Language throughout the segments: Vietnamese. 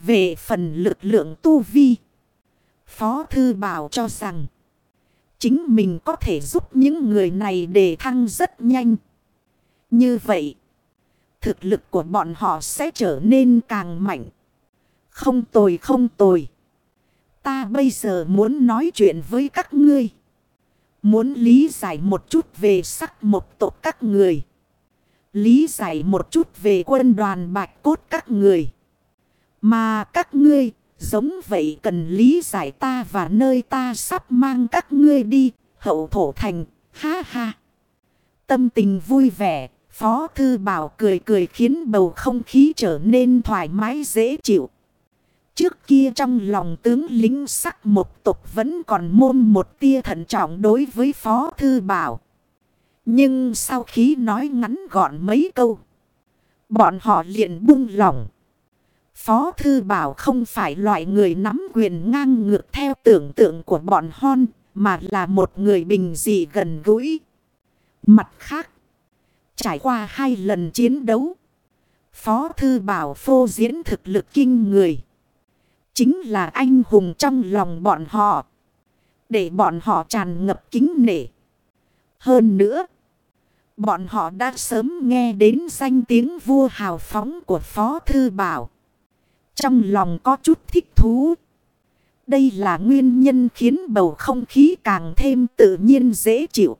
Về phần lực lượng tu vi. Phó Thư Bảo cho rằng. Chính mình có thể giúp những người này để thăng rất nhanh. Như vậy. Thực lực của bọn họ sẽ trở nên càng mạnh. Không tồi không tồi. Ta bây giờ muốn nói chuyện với các ngươi. Muốn lý giải một chút về sắc một tộc các người. Lý giải một chút về quân đoàn bạch cốt các người. Mà các ngươi giống vậy cần lý giải ta và nơi ta sắp mang các ngươi đi. Hậu thổ thành. Ha ha. Tâm tình vui vẻ. Phó thư bảo cười cười khiến bầu không khí trở nên thoải mái dễ chịu. Trước kia trong lòng tướng lính sắc một tục vẫn còn môn một tia thận trọng đối với Phó Thư Bảo. Nhưng sau khi nói ngắn gọn mấy câu, bọn họ liền buông lỏng. Phó Thư Bảo không phải loại người nắm quyền ngang ngược theo tưởng tượng của bọn hon, mà là một người bình dị gần gũi. Mặt khác, trải qua hai lần chiến đấu, Phó Thư Bảo phô diễn thực lực kinh người. Chính là anh hùng trong lòng bọn họ. Để bọn họ tràn ngập kính nể. Hơn nữa. Bọn họ đã sớm nghe đến danh tiếng vua hào phóng của Phó Thư Bảo. Trong lòng có chút thích thú. Đây là nguyên nhân khiến bầu không khí càng thêm tự nhiên dễ chịu.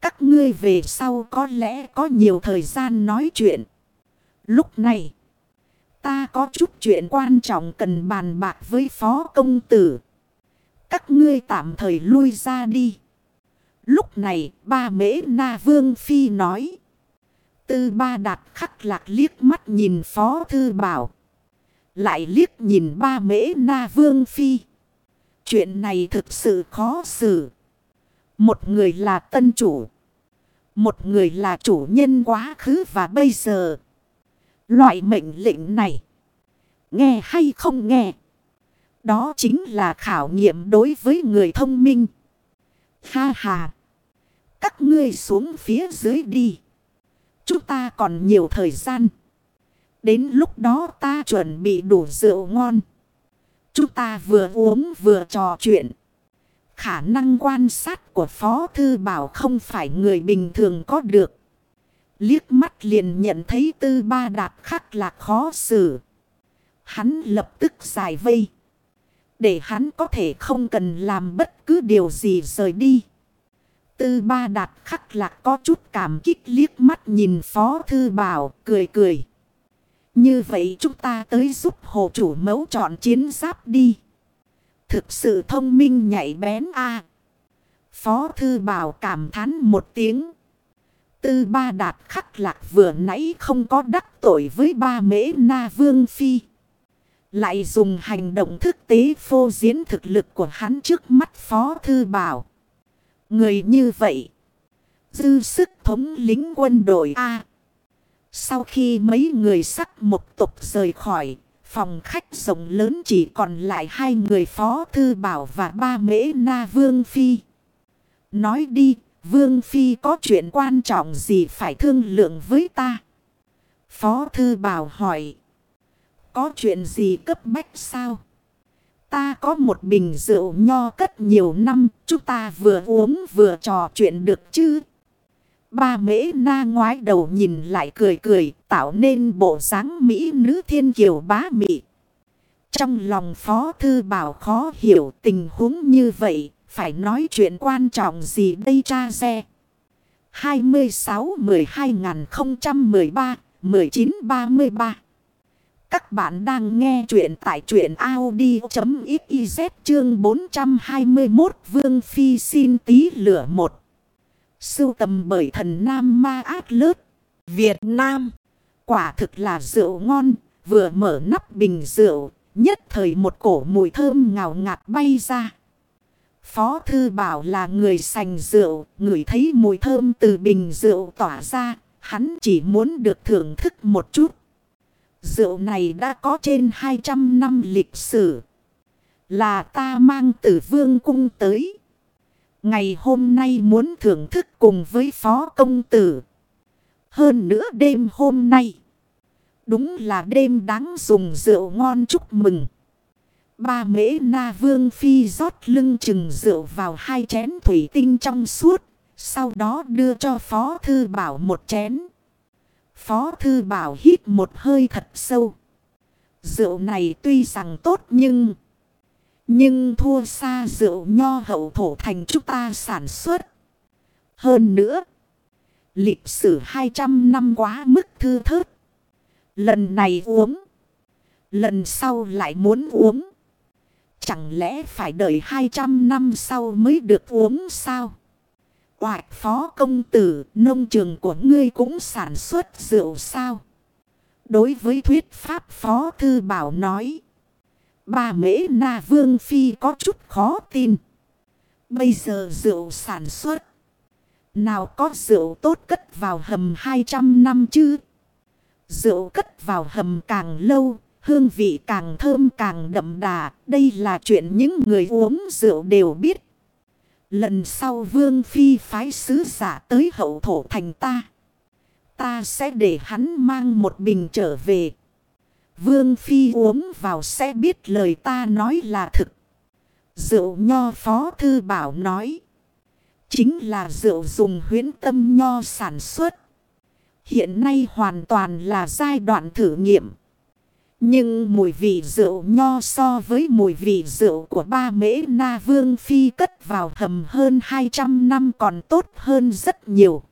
Các ngươi về sau có lẽ có nhiều thời gian nói chuyện. Lúc này. Ta có chút chuyện quan trọng cần bàn bạc với phó công tử. Các ngươi tạm thời lui ra đi. Lúc này, ba mễ na vương phi nói. Tư ba đạt khắc lạc liếc mắt nhìn phó thư bảo. Lại liếc nhìn ba mễ na vương phi. Chuyện này thực sự khó xử. Một người là tân chủ. Một người là chủ nhân quá khứ và bây giờ. Loại mệnh lệnh này. Nghe hay không nghe. Đó chính là khảo nghiệm đối với người thông minh. Ha ha. Các ngươi xuống phía dưới đi. Chúng ta còn nhiều thời gian. Đến lúc đó ta chuẩn bị đủ rượu ngon. Chúng ta vừa uống vừa trò chuyện. Khả năng quan sát của Phó Thư Bảo không phải người bình thường có được. Liếc mắt liền nhận thấy tư ba đạt khắc là khó xử. Hắn lập tức giải vây. Để hắn có thể không cần làm bất cứ điều gì rời đi. Tư ba đạt khắc lạc có chút cảm kích liếc mắt nhìn phó thư bảo, cười cười. Như vậy chúng ta tới giúp hồ chủ mẫu chọn chiến giáp đi. Thực sự thông minh nhạy bén a Phó thư bảo cảm thán một tiếng. Tư ba đạt khắc lạc vừa nãy không có đắc tội với ba mễ na vương phi. Lại dùng hành động thực tế phô diễn thực lực của hắn trước mắt phó thư bảo. Người như vậy. Dư sức thống lính quân đội A. Sau khi mấy người sắc một tục rời khỏi. Phòng khách rộng lớn chỉ còn lại hai người phó thư bảo và ba mễ na vương phi. Nói đi, Vương Phi có chuyện quan trọng gì phải thương lượng với ta? Phó Thư Bảo hỏi. Có chuyện gì cấp bách sao? Ta có một bình rượu nho cất nhiều năm. Chúng ta vừa uống vừa trò chuyện được chứ? Ba mễ na ngoái đầu nhìn lại cười cười. Tạo nên bộ dáng Mỹ nữ thiên kiều bá mị. Trong lòng Phó Thư Bảo khó hiểu tình huống như vậy. Phải nói chuyện quan trọng gì đây cha xe. 26 12 2013 1933 Các bạn đang nghe chuyện tại chuyện Audi.xyz chương 421 Vương Phi xin tí lửa một. Sưu tầm bởi thần Nam Ma Át Lớt. Việt Nam. Quả thực là rượu ngon. Vừa mở nắp bình rượu. Nhất thời một cổ mùi thơm ngào ngạt bay ra. Phó Thư Bảo là người sành rượu, người thấy mùi thơm từ bình rượu tỏa ra, hắn chỉ muốn được thưởng thức một chút. Rượu này đã có trên 200 năm lịch sử. Là ta mang từ vương cung tới. Ngày hôm nay muốn thưởng thức cùng với phó công tử. Hơn nữa đêm hôm nay. Đúng là đêm đáng dùng rượu ngon chúc mừng. Ba mễ na vương phi rót lưng chừng rượu vào hai chén thủy tinh trong suốt. Sau đó đưa cho Phó Thư Bảo một chén. Phó Thư Bảo hít một hơi thật sâu. Rượu này tuy rằng tốt nhưng... Nhưng thua xa rượu nho hậu thổ thành chúng ta sản xuất. Hơn nữa. Lịch sử 200 năm quá mức thư thớt. Lần này uống. Lần sau lại muốn uống. Chẳng lẽ phải đợi 200 năm sau mới được uống sao? Hoạch phó công tử, nông trường của ngươi cũng sản xuất rượu sao? Đối với thuyết pháp phó thư bảo nói. Bà mễ na vương phi có chút khó tin. Bây giờ rượu sản xuất. Nào có rượu tốt cất vào hầm 200 năm chứ? Rượu cất vào hầm càng lâu, hương vị càng thơm càng đậm đà. Đây là chuyện những người uống rượu đều biết. Lần sau vương phi phái sứ giả tới hậu thổ thành ta. Ta sẽ để hắn mang một bình trở về. Vương phi uống vào sẽ biết lời ta nói là thực. Rượu nho phó thư bảo nói. Chính là rượu dùng huyến tâm nho sản xuất. Hiện nay hoàn toàn là giai đoạn thử nghiệm. Nhưng mùi vị rượu nho so với mùi vị rượu của ba mễ na vương phi cất vào hầm hơn 200 năm còn tốt hơn rất nhiều.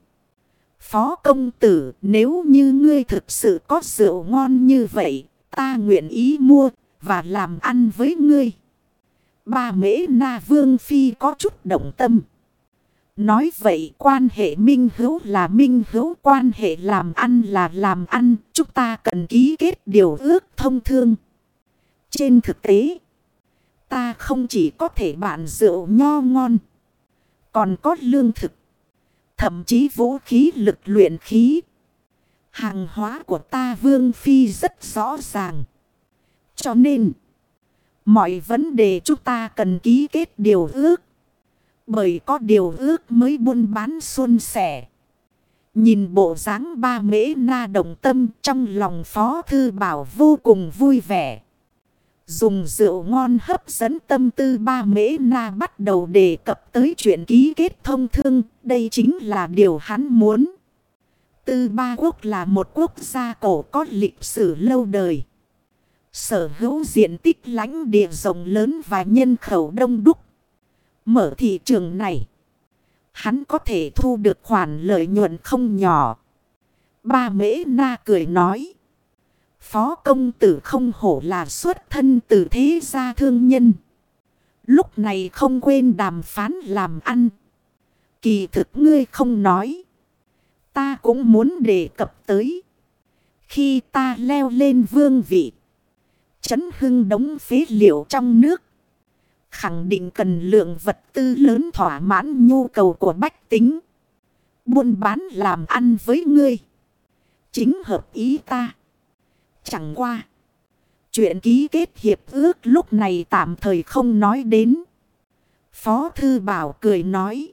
Phó công tử nếu như ngươi thực sự có rượu ngon như vậy, ta nguyện ý mua và làm ăn với ngươi. Ba mễ na vương phi có chút động tâm. Nói vậy quan hệ minh hữu là minh hữu quan hệ làm ăn là làm ăn. Chúng ta cần ký kết điều ước thông thương. Trên thực tế, ta không chỉ có thể bạn rượu nho ngon. Còn có lương thực. Thậm chí vũ khí lực luyện khí. Hàng hóa của ta vương phi rất rõ ràng. Cho nên, mọi vấn đề chúng ta cần ký kết điều ước. Bởi có điều ước mới buôn bán xuân sẻ. Nhìn bộ dáng ba mễ na đồng tâm trong lòng phó thư bảo vô cùng vui vẻ. Dùng rượu ngon hấp dẫn tâm tư ba mễ na bắt đầu đề cập tới chuyện ký kết thông thương. Đây chính là điều hắn muốn. Tư ba quốc là một quốc gia cổ có lịch sử lâu đời. Sở hữu diện tích lãnh địa rộng lớn và nhân khẩu đông đúc. Mở thị trường này. Hắn có thể thu được khoản lợi nhuận không nhỏ. Ba mễ na cười nói. Phó công tử không hổ là xuất thân từ thế gia thương nhân. Lúc này không quên đàm phán làm ăn. Kỳ thực ngươi không nói. Ta cũng muốn đề cập tới. Khi ta leo lên vương vị. Chấn hưng đống phế liệu trong nước. Khẳng định cần lượng vật tư lớn thỏa mãn nhu cầu của bách tính. Buôn bán làm ăn với ngươi. Chính hợp ý ta. Chẳng qua. Chuyện ký kết hiệp ước lúc này tạm thời không nói đến. Phó Thư Bảo cười nói.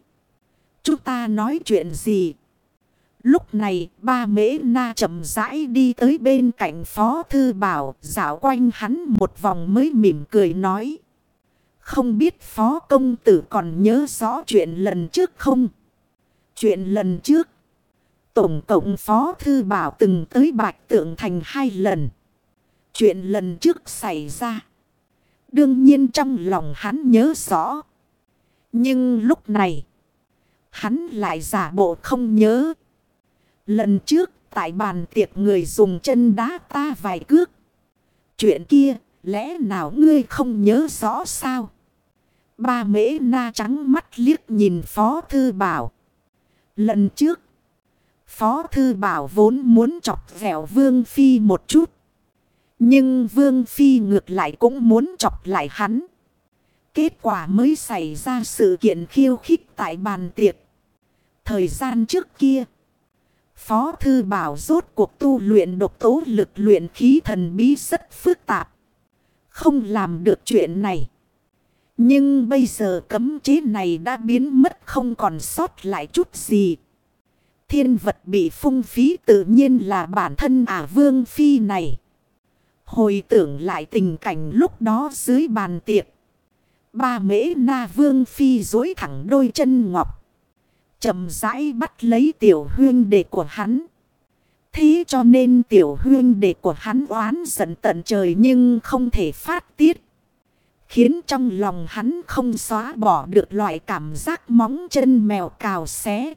Chúng ta nói chuyện gì? Lúc này, ba mễ na chậm rãi đi tới bên cạnh Phó Thư Bảo. Dạo quanh hắn một vòng mới mỉm cười nói. Không biết phó công tử còn nhớ rõ chuyện lần trước không? Chuyện lần trước. Tổng cộng phó thư bảo từng tới bạch tượng thành hai lần. Chuyện lần trước xảy ra. Đương nhiên trong lòng hắn nhớ rõ. Nhưng lúc này. Hắn lại giả bộ không nhớ. Lần trước tại bàn tiệc người dùng chân đá ta vài cước. Chuyện kia lẽ nào ngươi không nhớ rõ sao? Ba mễ na trắng mắt liếc nhìn Phó Thư Bảo. Lần trước, Phó Thư Bảo vốn muốn chọc vẹo Vương Phi một chút. Nhưng Vương Phi ngược lại cũng muốn chọc lại hắn. Kết quả mới xảy ra sự kiện khiêu khích tại bàn tiệc. Thời gian trước kia, Phó Thư Bảo rốt cuộc tu luyện độc tố lực luyện khí thần bí rất phức tạp. Không làm được chuyện này. Nhưng bây giờ cấm chế này đã biến mất không còn sót lại chút gì. Thiên vật bị phung phí tự nhiên là bản thân ả vương phi này. Hồi tưởng lại tình cảnh lúc đó dưới bàn tiệc. Ba mễ na vương phi dối thẳng đôi chân ngọc chậm rãi bắt lấy tiểu huyên đệ của hắn. Thế cho nên tiểu huyên đệ của hắn oán giận tận trời nhưng không thể phát tiết. Khiến trong lòng hắn không xóa bỏ được loại cảm giác móng chân mèo cào xé.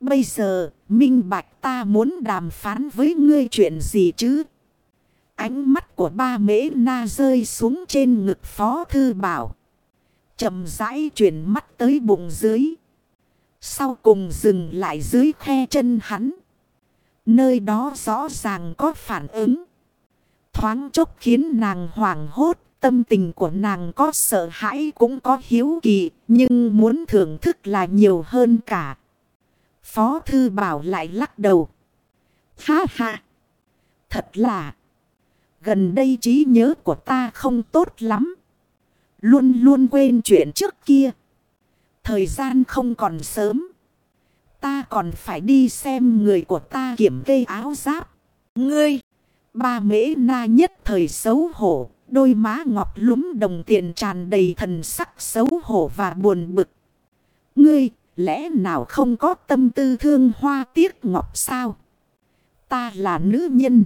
Bây giờ, minh bạch ta muốn đàm phán với ngươi chuyện gì chứ? Ánh mắt của ba mễ na rơi xuống trên ngực phó thư bảo. chậm rãi chuyển mắt tới bụng dưới. Sau cùng dừng lại dưới khe chân hắn. Nơi đó rõ ràng có phản ứng. Thoáng chốc khiến nàng hoảng hốt. Tâm tình của nàng có sợ hãi cũng có hiếu kỳ. Nhưng muốn thưởng thức là nhiều hơn cả. Phó thư bảo lại lắc đầu. Ha ha. Thật là. Gần đây trí nhớ của ta không tốt lắm. Luôn luôn quên chuyện trước kia. Thời gian không còn sớm. Ta còn phải đi xem người của ta kiểm kê áo giáp. Ngươi. Ba mễ na nhất thời xấu hổ. Đôi má ngọc lúm đồng tiền tràn đầy thần sắc xấu hổ và buồn bực. Ngươi, lẽ nào không có tâm tư thương hoa tiếc ngọc sao? Ta là nữ nhân.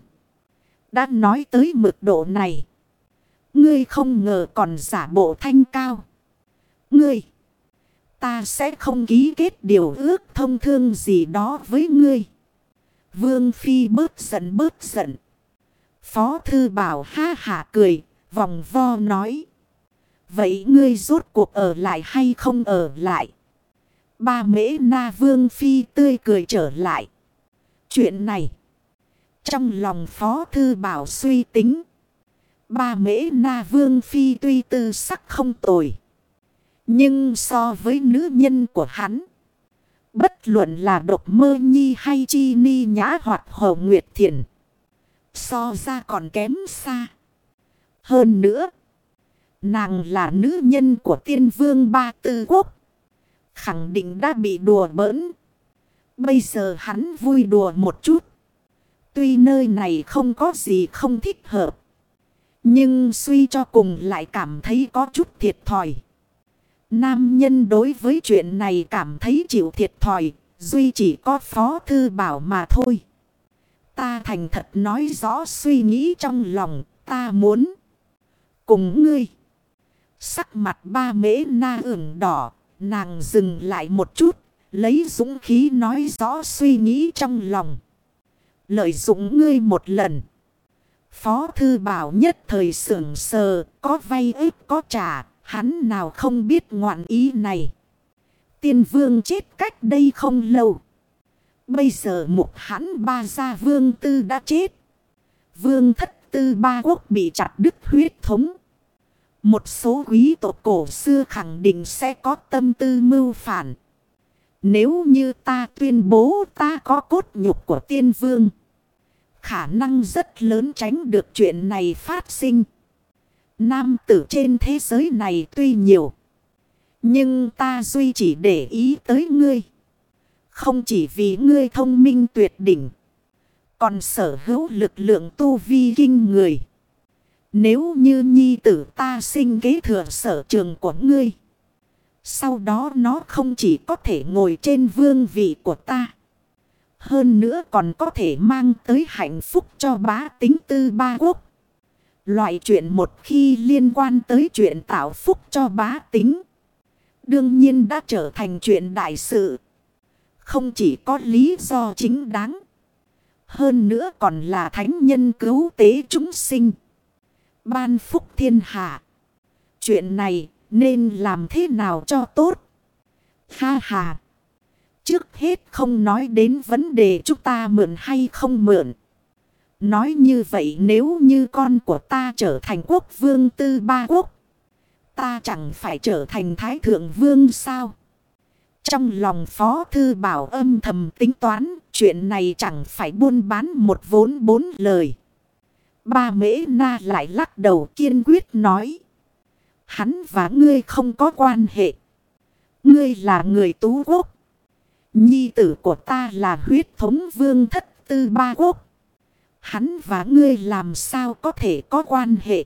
Đã nói tới mực độ này. Ngươi không ngờ còn giả bộ thanh cao. Ngươi. Ta sẽ không ký kết điều ước thông thương gì đó với ngươi. Vương Phi bớt giận bớt giận. Phó Thư Bảo ha hả cười, vòng vo nói. Vậy ngươi rốt cuộc ở lại hay không ở lại? Ba mễ na Vương Phi tươi cười trở lại. Chuyện này. Trong lòng Phó Thư Bảo suy tính. Ba mễ na Vương Phi tuy tư sắc không tồi. Nhưng so với nữ nhân của hắn. Bất luận là độc mơ nhi hay chi ni nhã hoặc hồ nguyệt thiền. So ra còn kém xa. Hơn nữa. Nàng là nữ nhân của tiên vương ba tư quốc. Khẳng định đã bị đùa bỡn. Bây giờ hắn vui đùa một chút. Tuy nơi này không có gì không thích hợp. Nhưng suy cho cùng lại cảm thấy có chút thiệt thòi. Nam nhân đối với chuyện này cảm thấy chịu thiệt thòi. Duy chỉ có phó thư bảo mà thôi. Ta thành thật nói rõ suy nghĩ trong lòng. Ta muốn. Cùng ngươi. Sắc mặt ba mễ na ửng đỏ. Nàng dừng lại một chút. Lấy dũng khí nói rõ suy nghĩ trong lòng. Lợi dụng ngươi một lần. Phó thư bảo nhất thời sưởng sờ, có vay ếp có trả, hắn nào không biết ngoạn ý này. Tiên vương chết cách đây không lâu. Bây giờ mục hắn ba gia vương tư đã chết. Vương thất tư ba quốc bị chặt đứt huyết thống. Một số quý tộc cổ xưa khẳng định sẽ có tâm tư mưu phản. Nếu như ta tuyên bố ta có cốt nhục của tiên vương. Khả năng rất lớn tránh được chuyện này phát sinh. Nam tử trên thế giới này tuy nhiều. Nhưng ta duy chỉ để ý tới ngươi. Không chỉ vì ngươi thông minh tuyệt đỉnh. Còn sở hữu lực lượng tu vi kinh người. Nếu như nhi tử ta sinh kế thừa sở trường của ngươi. Sau đó nó không chỉ có thể ngồi trên vương vị của ta. Hơn nữa còn có thể mang tới hạnh phúc cho bá tính tư ba quốc. Loại chuyện một khi liên quan tới chuyện tạo phúc cho bá tính. Đương nhiên đã trở thành chuyện đại sự. Không chỉ có lý do chính đáng. Hơn nữa còn là thánh nhân cứu tế chúng sinh. Ban phúc thiên hạ. Chuyện này nên làm thế nào cho tốt? Ha ha! Trước hết không nói đến vấn đề chúng ta mượn hay không mượn. Nói như vậy nếu như con của ta trở thành quốc vương tư ba quốc. Ta chẳng phải trở thành thái thượng vương sao? Trong lòng phó thư bảo âm thầm tính toán. Chuyện này chẳng phải buôn bán một vốn bốn lời. Ba mễ na lại lắc đầu kiên quyết nói. Hắn và ngươi không có quan hệ. Ngươi là người tú quốc. Nhi tử của ta là huyết thống vương thất tư ba quốc. Hắn và ngươi làm sao có thể có quan hệ.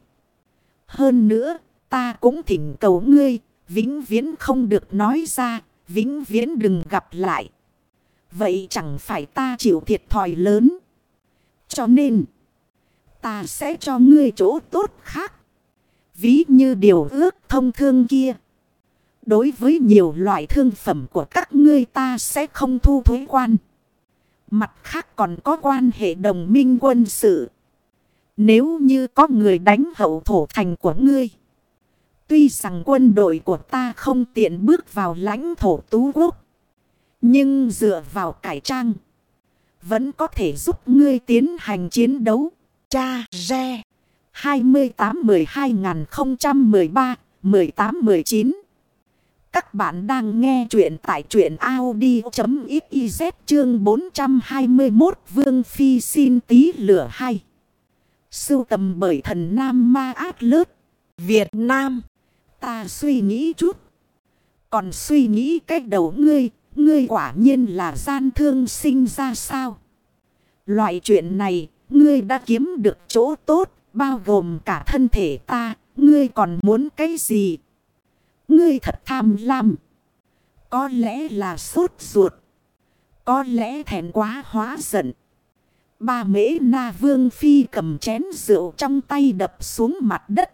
Hơn nữa, ta cũng thỉnh cầu ngươi, vĩnh viễn không được nói ra, vĩnh viễn đừng gặp lại. Vậy chẳng phải ta chịu thiệt thòi lớn. Cho nên, ta sẽ cho ngươi chỗ tốt khác. Ví như điều ước thông thương kia. Đối với nhiều loại thương phẩm của các ngươi ta sẽ không thu thuế quan. Mặt khác còn có quan hệ đồng minh quân sự. Nếu như có người đánh hậu thổ thành của ngươi. Tuy rằng quân đội của ta không tiện bước vào lãnh thổ tú quốc. Nhưng dựa vào cải trang. Vẫn có thể giúp ngươi tiến hành chiến đấu. Cha Re 28-12-013-18-19 các bạn đang nghe chuyện tại chuyện Audi.xyz chương 421 Vương Phi xin tí lửa hay. Sưu tầm bởi thần Nam Ma Át Lớt. Việt Nam. Ta suy nghĩ chút. Còn suy nghĩ cách đầu ngươi, ngươi quả nhiên là gian thương sinh ra sao? Loại chuyện này, ngươi đã kiếm được chỗ tốt, bao gồm cả thân thể ta, ngươi còn muốn cái gì? Ngươi thật tham lam. Có lẽ là sốt ruột. Có lẽ thèn quá hóa giận. Ba mễ na vương phi cầm chén rượu trong tay đập xuống mặt đất.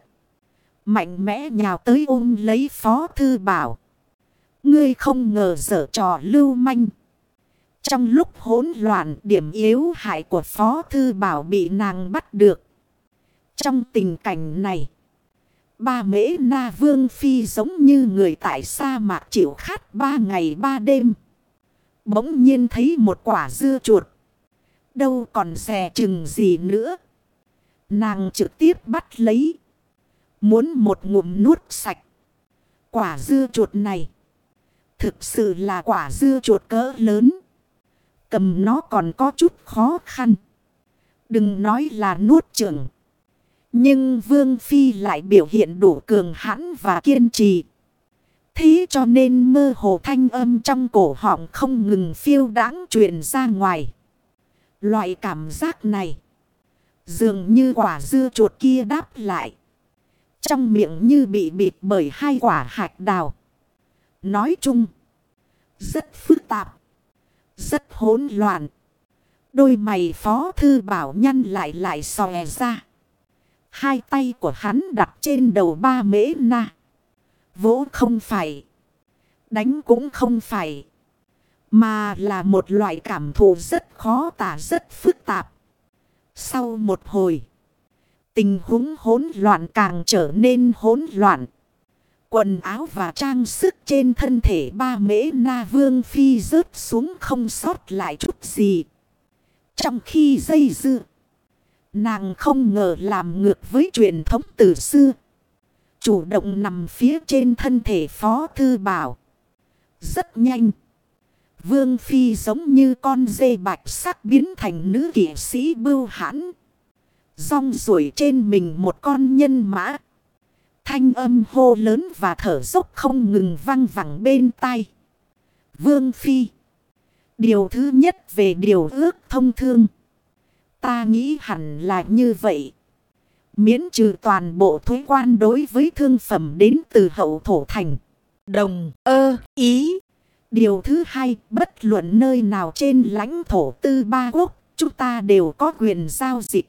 Mạnh mẽ nhào tới ôm lấy phó thư bảo. Ngươi không ngờ dở trò lưu manh. Trong lúc hỗn loạn, điểm yếu hại của phó thư bảo bị nàng bắt được. Trong tình cảnh này. Ba mễ na vương phi giống như người tại sa mạc chịu khát ba ngày ba đêm. Bỗng nhiên thấy một quả dưa chuột. Đâu còn xè chừng gì nữa. Nàng trực tiếp bắt lấy. Muốn một ngụm nuốt sạch. Quả dưa chuột này. Thực sự là quả dưa chuột cỡ lớn. Cầm nó còn có chút khó khăn. Đừng nói là nuốt trưởng. Nhưng Vương Phi lại biểu hiện đủ cường hãn và kiên trì. Thế cho nên mơ hồ thanh âm trong cổ họng không ngừng phiêu đáng truyền ra ngoài. Loại cảm giác này. Dường như quả dưa chuột kia đáp lại. Trong miệng như bị bịt bởi hai quả hạt đào. Nói chung. Rất phức tạp. Rất hỗn loạn. Đôi mày phó thư bảo nhăn lại lại xòe ra. Hai tay của hắn đặt trên đầu ba mễ na. Vỗ không phải. Đánh cũng không phải. Mà là một loại cảm thụ rất khó tả, rất phức tạp. Sau một hồi. Tình huống hỗn loạn càng trở nên hỗn loạn. Quần áo và trang sức trên thân thể ba mễ na vương phi rớt xuống không sót lại chút gì. Trong khi dây dưa. Nàng không ngờ làm ngược với truyền thống từ xưa. Chủ động nằm phía trên thân thể phó thư bảo. Rất nhanh. Vương Phi giống như con dê bạch sắc biến thành nữ kỷ sĩ bưu hãn. Rong rủi trên mình một con nhân mã. Thanh âm hô lớn và thở dốc không ngừng văng vẳng bên tai. Vương Phi. Điều thứ nhất về điều ước thông thương. Ta nghĩ hẳn là như vậy. Miễn trừ toàn bộ thuế quan đối với thương phẩm đến từ hậu thổ thành. Đồng, ơ, ý. Điều thứ hai, bất luận nơi nào trên lãnh thổ tư ba quốc, chúng ta đều có quyền giao dịch.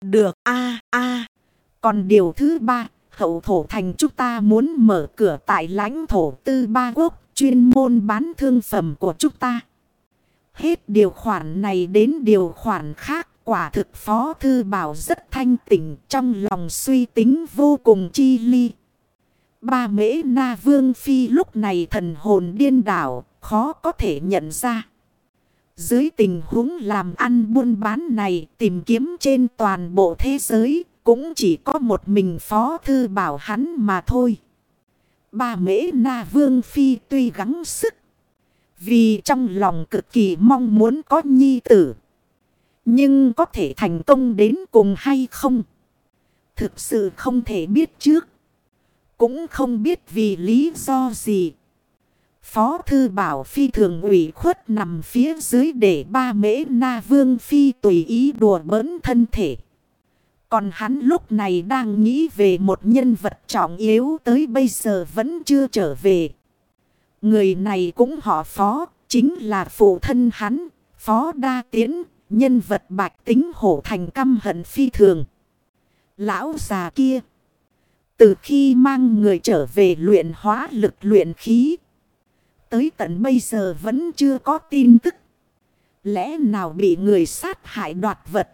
Được, a a Còn điều thứ ba, hậu thổ thành chúng ta muốn mở cửa tại lãnh thổ tư ba quốc, chuyên môn bán thương phẩm của chúng ta. Hết điều khoản này đến điều khoản khác quả thực phó thư bảo rất thanh tỉnh trong lòng suy tính vô cùng chi ly. Ba mễ na vương phi lúc này thần hồn điên đảo, khó có thể nhận ra. Dưới tình huống làm ăn buôn bán này tìm kiếm trên toàn bộ thế giới cũng chỉ có một mình phó thư bảo hắn mà thôi. Ba mễ na vương phi tuy gắng sức. Vì trong lòng cực kỳ mong muốn có nhi tử. Nhưng có thể thành công đến cùng hay không? Thực sự không thể biết trước. Cũng không biết vì lý do gì. Phó thư bảo phi thường ủy khuất nằm phía dưới để ba mễ na vương phi tùy ý đùa bỡn thân thể. Còn hắn lúc này đang nghĩ về một nhân vật trọng yếu tới bây giờ vẫn chưa trở về. Người này cũng họ phó, chính là phụ thân hắn, phó đa tiến, nhân vật bạch tính hổ thành căm hận phi thường. Lão già kia, từ khi mang người trở về luyện hóa lực luyện khí, tới tận bây giờ vẫn chưa có tin tức. Lẽ nào bị người sát hại đoạt vật?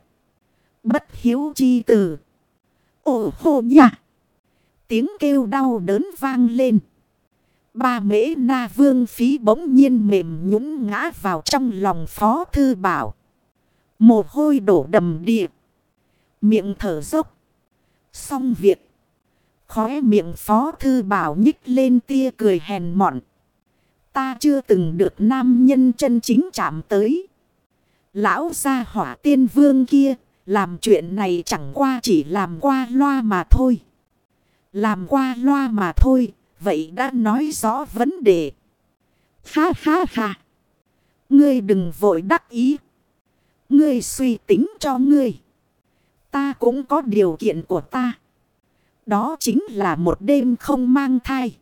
Bất hiếu chi tử. Ồ hô nhà. Tiếng kêu đau đớn vang lên. Ba mễ na vương phí bỗng nhiên mềm nhũng ngã vào trong lòng phó thư bảo. Mồ hôi đổ đầm địa. Miệng thở dốc. Xong việc. Khóe miệng phó thư bảo nhích lên tia cười hèn mọn. Ta chưa từng được nam nhân chân chính chạm tới. Lão gia hỏa tiên vương kia. Làm chuyện này chẳng qua chỉ làm qua loa mà thôi. Làm qua loa mà thôi. Vậy đã nói rõ vấn đề. Ha ha ha. Ngươi đừng vội đắc ý. Ngươi suy tính cho ngươi. Ta cũng có điều kiện của ta. Đó chính là một đêm không mang thai.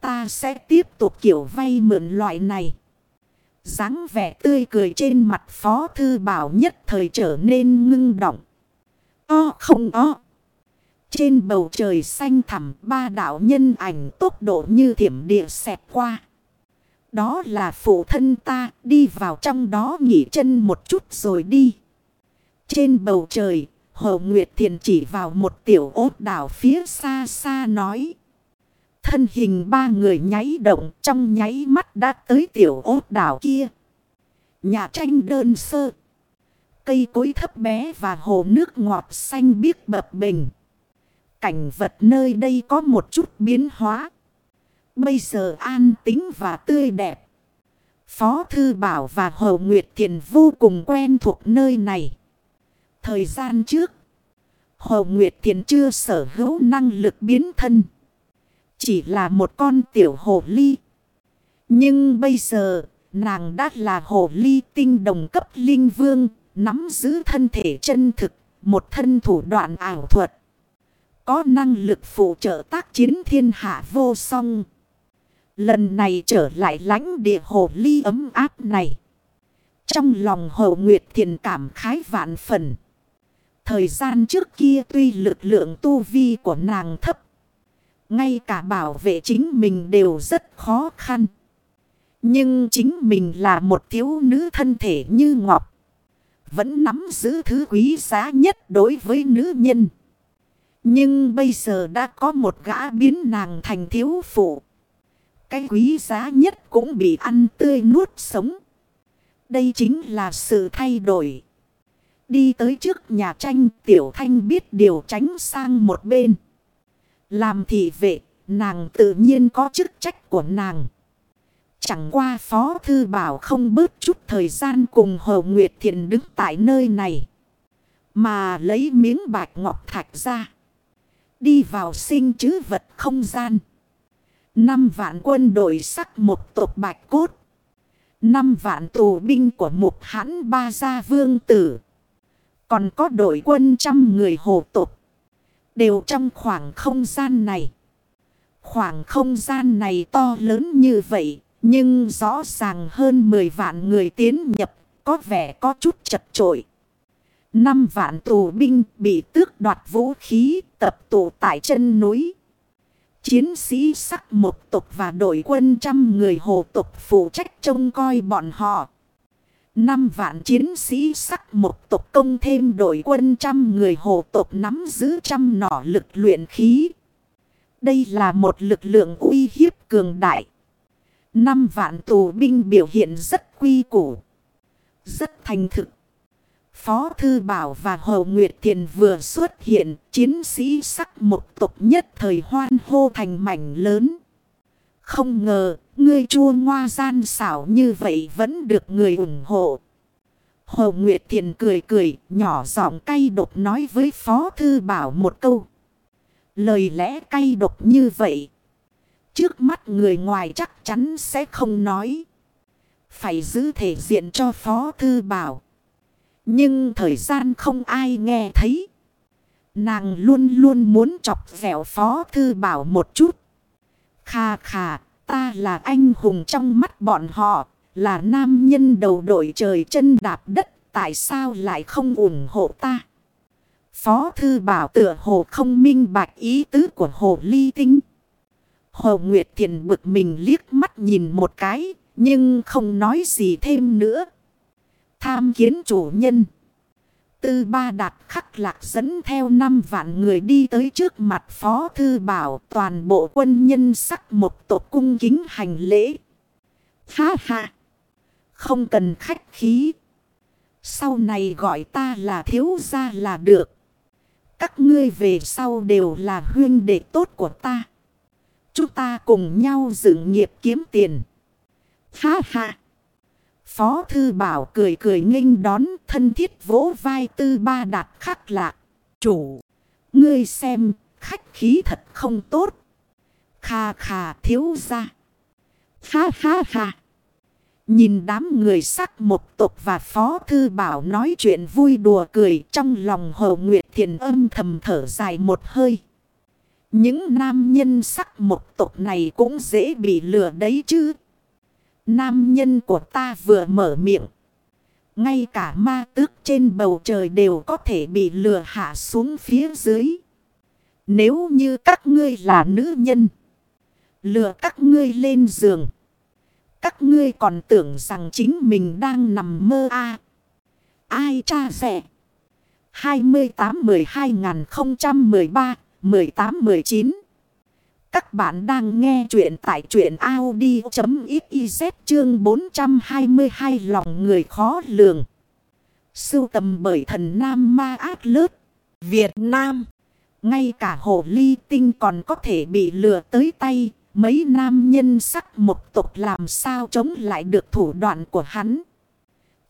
Ta sẽ tiếp tục kiểu vay mượn loại này. dáng vẻ tươi cười trên mặt phó thư bảo nhất thời trở nên ngưng động. O không o. Trên bầu trời xanh thẳm ba đạo nhân ảnh tốc độ như thiểm địa xẹt qua. Đó là phụ thân ta đi vào trong đó nghỉ chân một chút rồi đi. Trên bầu trời, Hồ Nguyệt Thiền chỉ vào một tiểu ốt đảo phía xa xa nói. Thân hình ba người nháy động trong nháy mắt đã tới tiểu ốt đảo kia. Nhà tranh đơn sơ. Cây cối thấp bé và hồ nước ngọt xanh biếc bập bình. Cảnh vật nơi đây có một chút biến hóa. Bây giờ an tính và tươi đẹp. Phó Thư Bảo và Hồ Nguyệt Thiền vô cùng quen thuộc nơi này. Thời gian trước, Hồ Nguyệt Thiền chưa sở hữu năng lực biến thân. Chỉ là một con tiểu hồ ly. Nhưng bây giờ, nàng đã là hồ ly tinh đồng cấp linh vương, nắm giữ thân thể chân thực, một thân thủ đoạn ảo thuật. Có năng lực phụ trợ tác chiến thiên hạ vô song. Lần này trở lại lãnh địa hồ ly ấm áp này. Trong lòng hồ nguyệt thiền cảm khái vạn phần. Thời gian trước kia tuy lực lượng tu vi của nàng thấp. Ngay cả bảo vệ chính mình đều rất khó khăn. Nhưng chính mình là một thiếu nữ thân thể như ngọc. Vẫn nắm giữ thứ quý giá nhất đối với nữ nhân. Nhưng bây giờ đã có một gã biến nàng thành thiếu phụ. Cái quý giá nhất cũng bị ăn tươi nuốt sống. Đây chính là sự thay đổi. Đi tới trước nhà tranh tiểu thanh biết điều tránh sang một bên. Làm thị vệ, nàng tự nhiên có chức trách của nàng. Chẳng qua phó thư bảo không bớt chút thời gian cùng Hồ Nguyệt Thiện đứng tại nơi này. Mà lấy miếng bạch ngọc thạch ra. Đi vào sinh chứ vật không gian. Năm vạn quân đội sắc một tộc bạch cốt. Năm vạn tù binh của một hãn ba gia vương tử. Còn có đội quân trăm người hồ tộc. Đều trong khoảng không gian này. Khoảng không gian này to lớn như vậy. Nhưng rõ ràng hơn 10 vạn người tiến nhập. Có vẻ có chút chật trội. Năm vạn tù binh bị tước đoạt vũ khí, tập tụ tại chân núi. Chiến sĩ sắc một tộc và đội quân trăm người hồ tộc phụ trách trông coi bọn họ. Năm vạn chiến sĩ sắc một tộc công thêm đội quân trăm người hồ tộc nắm giữ trăm nỏ lực luyện khí. Đây là một lực lượng uy hiếp cường đại. Năm vạn tù binh biểu hiện rất quy củ. Rất thành thực. Phó Thư Bảo và Hồ Nguyệt Thiền vừa xuất hiện, chiến sĩ sắc một tộc nhất thời hoan hô thành mảnh lớn. Không ngờ, ngươi chua ngoa gian xảo như vậy vẫn được người ủng hộ. Hồ Nguyệt Thiền cười cười, nhỏ giọng cay độc nói với Phó Thư Bảo một câu. Lời lẽ cay độc như vậy. Trước mắt người ngoài chắc chắn sẽ không nói. Phải giữ thể diện cho Phó Thư Bảo. Nhưng thời gian không ai nghe thấy. Nàng luôn luôn muốn chọc vẹo Phó Thư Bảo một chút. Khà khà, ta là anh hùng trong mắt bọn họ, là nam nhân đầu đội trời chân đạp đất, tại sao lại không ủng hộ ta? Phó Thư Bảo tựa hồ không minh bạch ý tứ của Hồ Ly Tinh. Hồ Nguyệt Thiền bực mình liếc mắt nhìn một cái, nhưng không nói gì thêm nữa. Tham kiến chủ nhân. Tư ba đạt khắc lạc dẫn theo năm vạn người đi tới trước mặt Phó Thư Bảo, toàn bộ quân nhân sắc một tộc cung kính hành lễ. Ha ha! Không cần khách khí. Sau này gọi ta là thiếu gia là được. Các ngươi về sau đều là huyên đệ tốt của ta. Chúng ta cùng nhau dựng nghiệp kiếm tiền. Ha ha! Phó Thư Bảo cười cười nghênh đón thân thiết vỗ vai tư ba đạt khắc lạc. Chủ, ngươi xem, khách khí thật không tốt. Kha kha thiếu ra. Ha ha ha. Nhìn đám người sắc một tục và Phó Thư Bảo nói chuyện vui đùa cười trong lòng Hồ Nguyệt Thiền âm thầm thở dài một hơi. Những nam nhân sắc một tục này cũng dễ bị lừa đấy chứ. Nam nhân của ta vừa mở miệng. Ngay cả ma tước trên bầu trời đều có thể bị lừa hạ xuống phía dưới. Nếu như các ngươi là nữ nhân. Lừa các ngươi lên giường. Các ngươi còn tưởng rằng chính mình đang nằm mơ a Ai cha rẻ. 28-12-013-18-19 các bạn đang nghe chuyện tại chuyện Audi.xyz chương 422 lòng người khó lường. Sưu tầm bởi thần Nam Ma Át Lớt, Việt Nam. Ngay cả hồ ly tinh còn có thể bị lừa tới tay. Mấy nam nhân sắc một tục làm sao chống lại được thủ đoạn của hắn.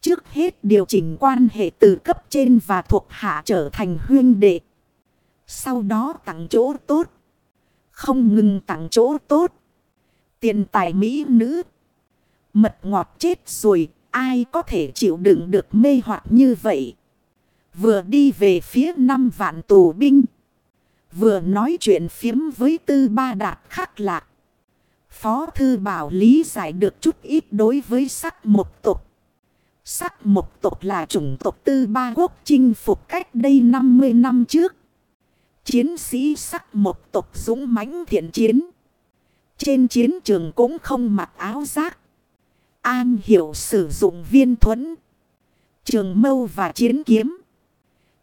Trước hết điều chỉnh quan hệ từ cấp trên và thuộc hạ trở thành huyên đệ. Sau đó tặng chỗ tốt không ngừng tặng chỗ tốt. Tiền tài mỹ nữ. Mật ngọt chết rồi. Ai có thể chịu đựng được mê hoặc như vậy. Vừa đi về phía năm vạn tù binh. Vừa nói chuyện phiếm với tư ba đạt khắc lạc. Phó thư bảo lý giải được chút ít đối với sắc một tục. Sắc một tộc là chủng tộc tư ba quốc chinh phục cách đây 50 năm trước. Chiến sĩ sắc một tộc dũng mãnh thiện chiến. Trên chiến trường cũng không mặc áo giáp. An hiểu sử dụng viên thuẫn. Trường mâu và chiến kiếm.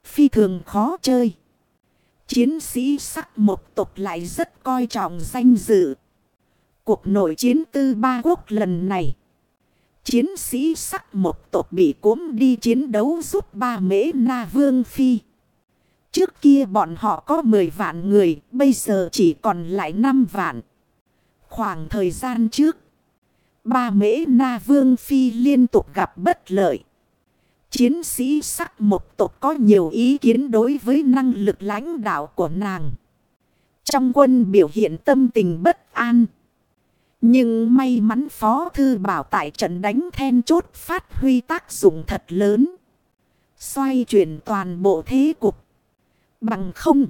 Phi thường khó chơi. Chiến sĩ sắc một tộc lại rất coi trọng danh dự. Cuộc nội chiến tư ba quốc lần này. Chiến sĩ sắc một tộc bị cốm đi chiến đấu giúp ba mễ na vương phi. Trước kia bọn họ có 10 vạn người, bây giờ chỉ còn lại 5 vạn. Khoảng thời gian trước, ba mễ na vương phi liên tục gặp bất lợi. Chiến sĩ sắc một tộc có nhiều ý kiến đối với năng lực lãnh đạo của nàng. Trong quân biểu hiện tâm tình bất an. Nhưng may mắn Phó Thư Bảo tại trận đánh then chốt phát huy tác dụng thật lớn. Xoay chuyển toàn bộ thế cục. Bằng không.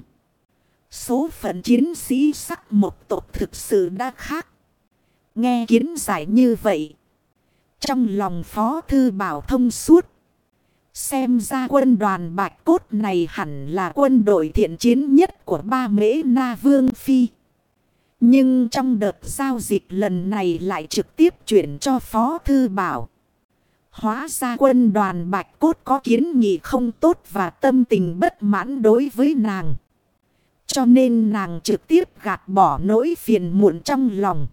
Số phận chiến sĩ sắc một tộc thực sự đã khác. Nghe kiến giải như vậy. Trong lòng Phó Thư Bảo thông suốt. Xem ra quân đoàn bạch cốt này hẳn là quân đội thiện chiến nhất của ba mễ Na Vương Phi. Nhưng trong đợt giao dịch lần này lại trực tiếp chuyển cho Phó Thư Bảo. Hóa ra quân đoàn bạch cốt có kiến nghị không tốt và tâm tình bất mãn đối với nàng. Cho nên nàng trực tiếp gạt bỏ nỗi phiền muộn trong lòng.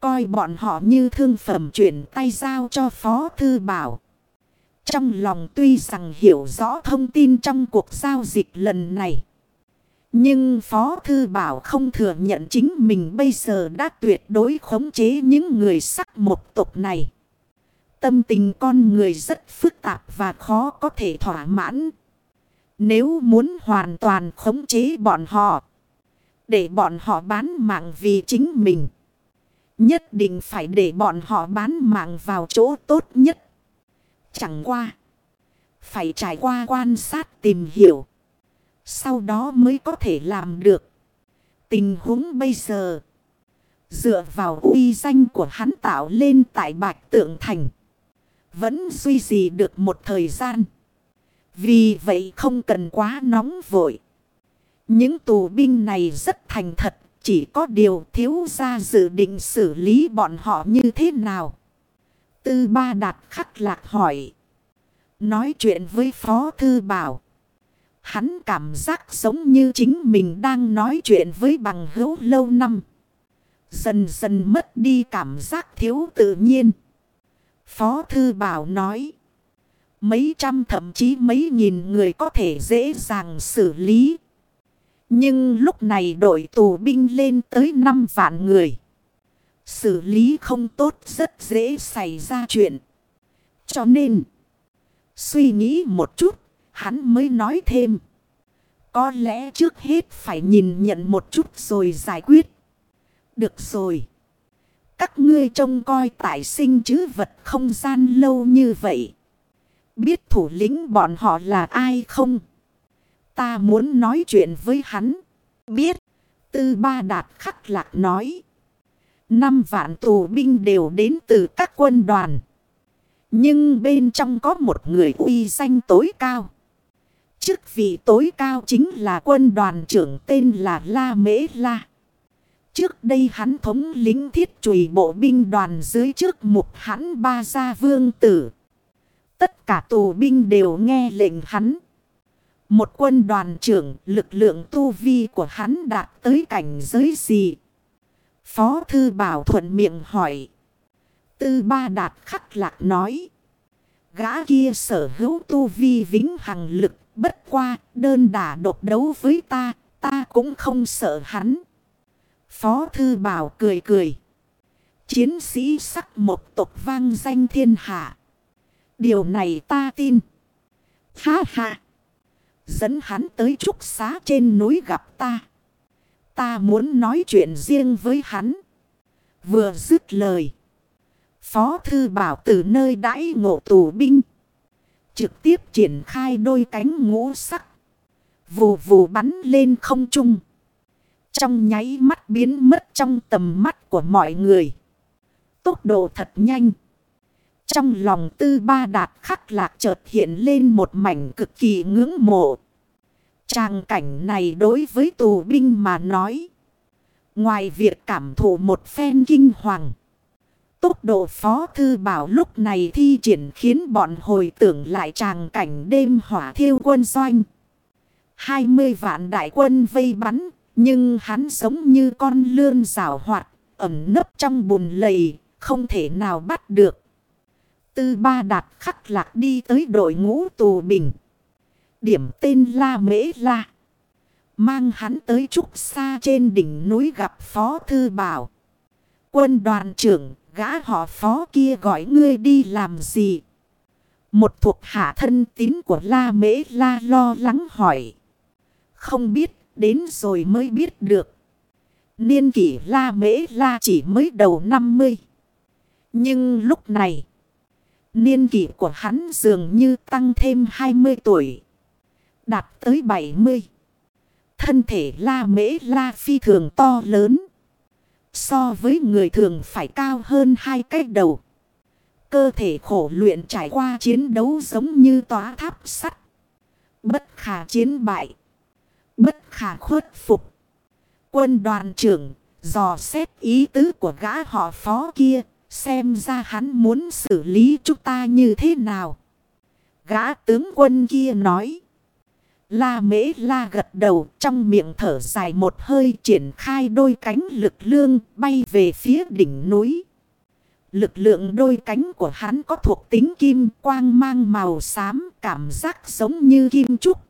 Coi bọn họ như thương phẩm chuyển tay giao cho Phó Thư Bảo. Trong lòng tuy rằng hiểu rõ thông tin trong cuộc giao dịch lần này. Nhưng Phó Thư Bảo không thừa nhận chính mình bây giờ đã tuyệt đối khống chế những người sắc một tục này. Tâm tình con người rất phức tạp và khó có thể thỏa mãn. Nếu muốn hoàn toàn khống chế bọn họ. Để bọn họ bán mạng vì chính mình. Nhất định phải để bọn họ bán mạng vào chỗ tốt nhất. Chẳng qua. Phải trải qua quan sát tìm hiểu. Sau đó mới có thể làm được. Tình huống bây giờ. Dựa vào uy danh của hắn tạo lên tại Bạch Tượng Thành. Vẫn duy trì được một thời gian. Vì vậy không cần quá nóng vội. Những tù binh này rất thành thật. Chỉ có điều thiếu ra dự định xử lý bọn họ như thế nào. Tư ba đạt khắc lạc hỏi. Nói chuyện với Phó Thư Bảo. Hắn cảm giác giống như chính mình đang nói chuyện với bằng hữu lâu năm. Dần dần mất đi cảm giác thiếu tự nhiên. Phó Thư Bảo nói. Mấy trăm thậm chí mấy nghìn người có thể dễ dàng xử lý. Nhưng lúc này đội tù binh lên tới 5 vạn người. Xử lý không tốt rất dễ xảy ra chuyện. Cho nên, suy nghĩ một chút, hắn mới nói thêm. Có lẽ trước hết phải nhìn nhận một chút rồi giải quyết. Được rồi. Các ngươi trông coi tại sinh chứ vật không gian lâu như vậy. Biết thủ lĩnh bọn họ là ai không? Ta muốn nói chuyện với hắn. Biết. Tư ba đạt khắc lạc nói. Năm vạn tù binh đều đến từ các quân đoàn. Nhưng bên trong có một người uy danh tối cao. Chức vị tối cao chính là quân đoàn trưởng tên là La Mễ La. Trước đây hắn thống lính thiết chùy bộ binh đoàn dưới trước mục hắn ba gia vương tử. Tất cả tù binh đều nghe lệnh hắn. Một quân đoàn trưởng lực lượng tu vi của hắn đạt tới cảnh giới gì? Phó thư bảo thuận miệng hỏi. Tư ba đạt khắc lạc nói. Gã kia sở hữu tu vi vĩnh hằng lực bất qua đơn đả độc đấu với ta, ta cũng không sợ hắn. Phó thư bảo cười cười. Chiến sĩ sắc một tộc vang danh thiên hạ. Điều này ta tin. Ha ha. Dẫn hắn tới trúc xá trên núi gặp ta. Ta muốn nói chuyện riêng với hắn. Vừa dứt lời. Phó thư bảo từ nơi đãi ngộ tù binh. Trực tiếp triển khai đôi cánh ngũ sắc. Vù vù bắn lên không trung. Trong nháy mắt biến mất trong tầm mắt của mọi người. Tốc độ thật nhanh. Trong lòng tư ba đạt khắc lạc chợt hiện lên một mảnh cực kỳ ngưỡng mộ. Tràng cảnh này đối với tù binh mà nói. Ngoài việc cảm thụ một phen kinh hoàng. Tốc độ phó thư bảo lúc này thi triển khiến bọn hồi tưởng lại tràng cảnh đêm hỏa thiêu quân doanh. 20 vạn đại quân vây bắn, nhưng hắn giống như con lươn rào hoạt, ẩm nấp trong bùn lầy, không thể nào bắt được. Tư ba đạt khắc lạc đi tới đội ngũ tù bình. Điểm tên La Mễ La. Mang hắn tới trúc xa trên đỉnh núi gặp Phó Thư Bảo. Quân đoàn trưởng, gã họ Phó kia gọi ngươi đi làm gì? Một thuộc hạ thân tín của La Mễ La lo lắng hỏi. Không biết, đến rồi mới biết được. Niên kỷ La Mễ La chỉ mới đầu 50. Nhưng lúc này, niên kỷ của hắn dường như tăng thêm 20 tuổi đạt tới 70. Thân thể la mễ la phi thường to lớn. So với người thường phải cao hơn hai cái đầu. Cơ thể khổ luyện trải qua chiến đấu giống như tòa tháp sắt. Bất khả chiến bại. Bất khả khuất phục. Quân đoàn trưởng, dò xét ý tứ của gã họ phó kia. Xem ra hắn muốn xử lý chúng ta như thế nào. Gã tướng quân kia nói. La mễ la gật đầu, trong miệng thở dài một hơi, triển khai đôi cánh lực lương, bay về phía đỉnh núi. Lực lượng đôi cánh của hắn có thuộc tính kim quang mang màu xám, cảm giác giống như kim trúc.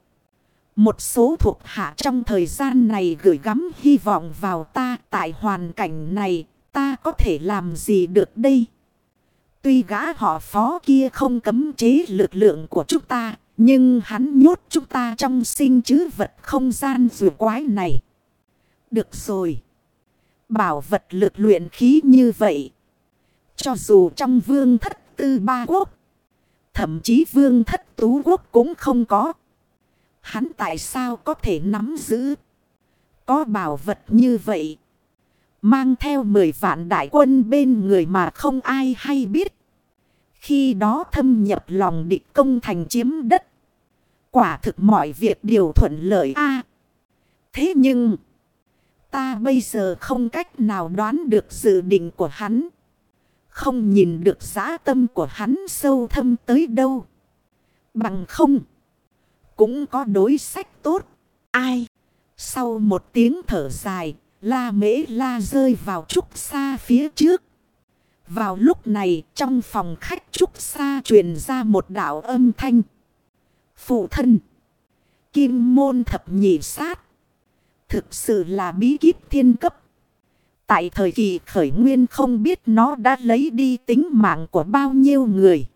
Một số thuộc hạ trong thời gian này gửi gắm hy vọng vào ta tại hoàn cảnh này, ta có thể làm gì được đây. Tuy gã họ phó kia không cấm chế lực lượng của chúng ta, nhưng hắn nhốt chúng ta trong sinh chứ vật không gian rùa quái này. Được rồi. Bảo vật lực luyện khí như vậy. Cho dù trong vương thất tư ba quốc. Thậm chí vương thất tú quốc cũng không có. Hắn tại sao có thể nắm giữ. Có bảo vật như vậy. Mang theo 10 vạn đại quân bên người mà không ai hay biết. Khi đó thâm nhập lòng địch công thành chiếm đất. Quả thực mọi việc đều thuận lợi a Thế nhưng... Ta bây giờ không cách nào đoán được dự định của hắn. Không nhìn được giá tâm của hắn sâu thâm tới đâu. Bằng không. Cũng có đối sách tốt. Ai? Sau một tiếng thở dài. La mễ la rơi vào trúc xa phía trước. Vào lúc này, trong phòng khách trúc xa truyền ra một đạo âm thanh. Phụ thân. Kim môn thập nhị sát. Thực sự là bí kíp thiên cấp. Tại thời kỳ khởi nguyên không biết nó đã lấy đi tính mạng của bao nhiêu người.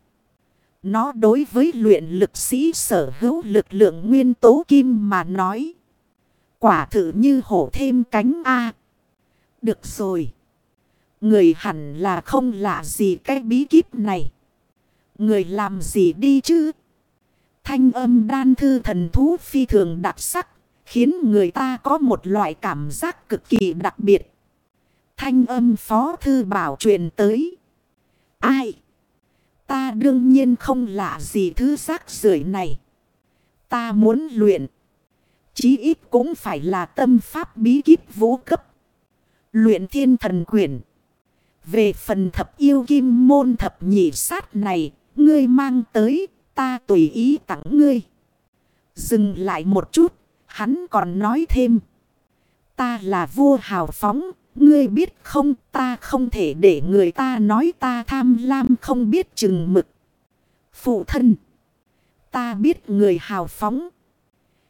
Nó đối với luyện lực sĩ sở hữu lực lượng nguyên tố kim mà nói. Quả thử như hổ thêm cánh A. Được rồi. Người hẳn là không lạ gì cái bí kíp này. Người làm gì đi chứ? Thanh âm đan thư thần thú phi thường đặc sắc. Khiến người ta có một loại cảm giác cực kỳ đặc biệt. Thanh âm phó thư bảo truyền tới. Ai? Ta đương nhiên không lạ gì thứ rác rưởi này. Ta muốn luyện. Chí ít cũng phải là tâm pháp bí kíp vũ cấp. Luyện thiên thần quyển. Về phần thập yêu kim môn thập nhị sát này, ngươi mang tới, ta tùy ý tặng ngươi. Dừng lại một chút, hắn còn nói thêm. Ta là vua hào phóng, ngươi biết không, ta không thể để người ta nói ta tham lam không biết chừng mực. Phụ thân, ta biết người hào phóng.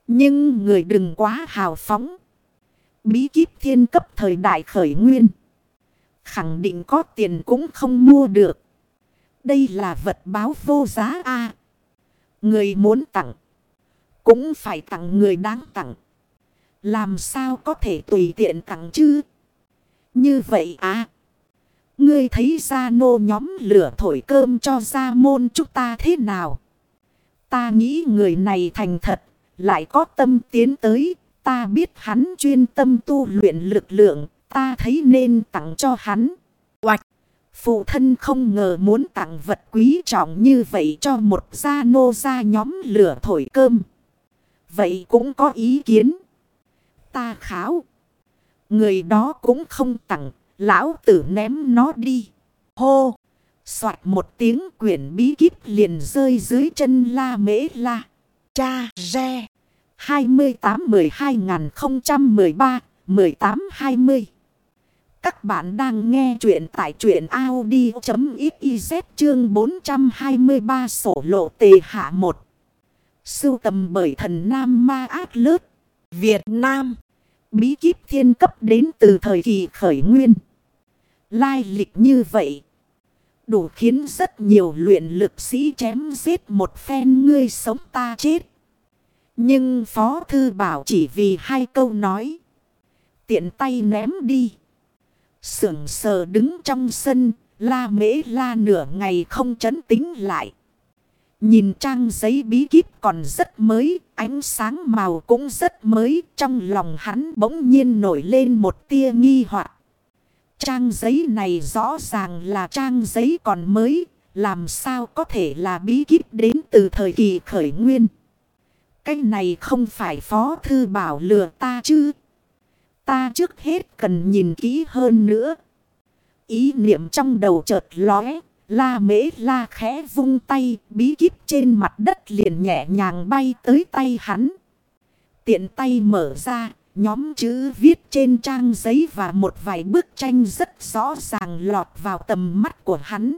Nhưng người đừng quá hào phóng. Bí kíp thiên cấp thời đại khởi nguyên. Khẳng định có tiền cũng không mua được. Đây là vật báo vô giá a Người muốn tặng. Cũng phải tặng người đáng tặng. Làm sao có thể tùy tiện tặng chứ? Như vậy à? Ngươi thấy ra nô nhóm lửa thổi cơm cho ra môn chúng ta thế nào? Ta nghĩ người này thành thật, lại có tâm tiến tới. Ta biết hắn chuyên tâm tu luyện lực lượng, ta thấy nên tặng cho hắn. Oạch! Phụ thân không ngờ muốn tặng vật quý trọng như vậy cho một gia nô gia nhóm lửa thổi cơm. Vậy cũng có ý kiến. Ta kháo. Người đó cũng không tặng. Lão tử ném nó đi. Hô! Xoạt một tiếng quyển bí kíp liền rơi dưới chân la mễ la. Cha re. 28-12-013-18-20 Các bạn đang nghe chuyện tại chuyện Audi.xyz chương 423 sổ lộ tề hạ 1. Sưu tầm bởi thần Nam Ma Át Lớt. Việt Nam. Bí kíp thiên cấp đến từ thời kỳ khởi nguyên. Lai lịch như vậy. Đủ khiến rất nhiều luyện lực sĩ chém giết một phen ngươi sống ta chết. Nhưng Phó Thư Bảo chỉ vì hai câu nói. Tiện tay ném đi. Sưởng sờ đứng trong sân. La mễ la nửa ngày không chấn tính lại. Nhìn trang giấy bí kíp còn rất mới, ánh sáng màu cũng rất mới, trong lòng hắn bỗng nhiên nổi lên một tia nghi hoặc. Trang giấy này rõ ràng là trang giấy còn mới, làm sao có thể là bí kíp đến từ thời kỳ khởi nguyên. Cái này không phải phó thư bảo lừa ta chứ. Ta trước hết cần nhìn kỹ hơn nữa. Ý niệm trong đầu chợt lóe. La mễ la khẽ vung tay, bí kíp trên mặt đất liền nhẹ nhàng bay tới tay hắn. Tiện tay mở ra, nhóm chữ viết trên trang giấy và một vài bức tranh rất rõ ràng lọt vào tầm mắt của hắn.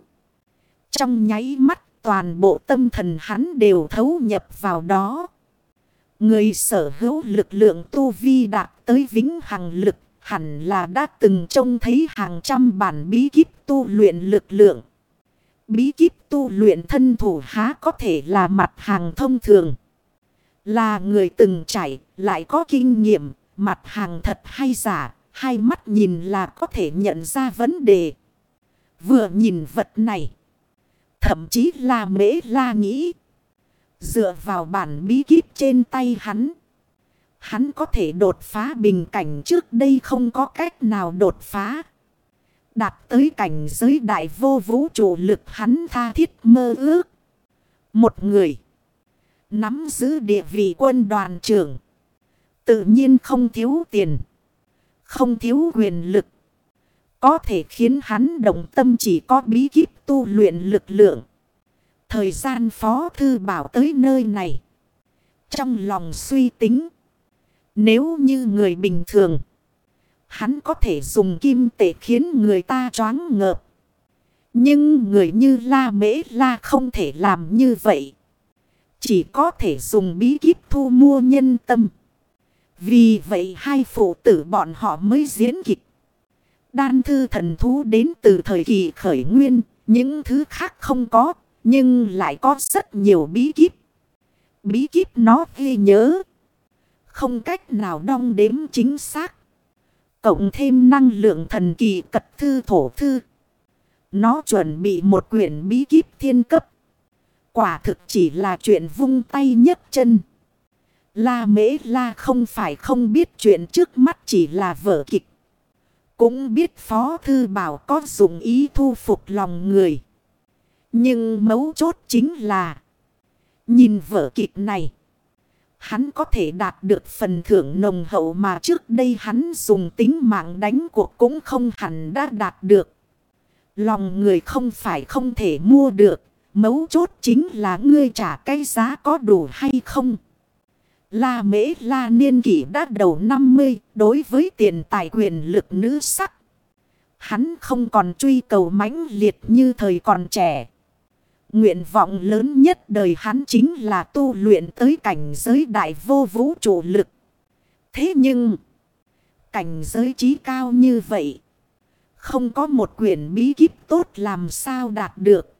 Trong nháy mắt, toàn bộ tâm thần hắn đều thấu nhập vào đó. Người sở hữu lực lượng tu vi đạt tới vĩnh hằng lực, hẳn là đã từng trông thấy hàng trăm bản bí kíp tu luyện lực lượng. Bí kíp tu luyện thân thủ há có thể là mặt hàng thông thường. Là người từng trải, lại có kinh nghiệm, mặt hàng thật hay giả, hai mắt nhìn là có thể nhận ra vấn đề. Vừa nhìn vật này, thậm chí là mễ la nghĩ. Dựa vào bản bí kíp trên tay hắn. Hắn có thể đột phá bình cảnh trước đây không có cách nào đột phá. Đạt tới cảnh giới đại vô vũ trụ lực hắn tha thiết mơ ước. Một người. Nắm giữ địa vị quân đoàn trưởng. Tự nhiên không thiếu tiền. Không thiếu quyền lực. Có thể khiến hắn động tâm chỉ có bí kíp tu luyện lực lượng. Thời gian phó thư bảo tới nơi này. Trong lòng suy tính. Nếu như người bình thường. Hắn có thể dùng kim tệ khiến người ta choáng ngợp. Nhưng người như La Mễ La không thể làm như vậy. Chỉ có thể dùng bí kíp thu mua nhân tâm. Vì vậy hai phụ tử bọn họ mới diễn kịch. Đan thư thần thú đến từ thời kỳ khởi nguyên. Những thứ khác không có. Nhưng lại có rất nhiều bí kíp. Bí kíp nó ghi nhớ. Không cách nào đong đếm chính xác. Cộng thêm năng lượng thần kỳ cật thư thổ thư. Nó chuẩn bị một quyển bí kíp thiên cấp. Quả thực chỉ là chuyện vung tay nhấc chân. La mễ la không phải không biết chuyện trước mắt chỉ là vở kịch. Cũng biết Phó Thư Bảo có dụng ý thu phục lòng người. Nhưng mấu chốt chính là. Nhìn vở kịch này. Hắn có thể đạt được phần thưởng nồng hậu mà trước đây hắn dùng tính mạng đánh cuộc cũng không hẳn đã đạt được. Lòng người không phải không thể mua được. Mấu chốt chính là ngươi trả cái giá có đủ hay không. La mễ la niên kỷ đã đầu 50 đối với tiền tài quyền lực nữ sắc. Hắn không còn truy cầu mãnh liệt như thời còn trẻ. Nguyện vọng lớn nhất đời hắn chính là tu luyện tới cảnh giới đại vô vũ trụ lực. Thế nhưng, cảnh giới trí cao như vậy, không có một quyển bí kíp tốt làm sao đạt được.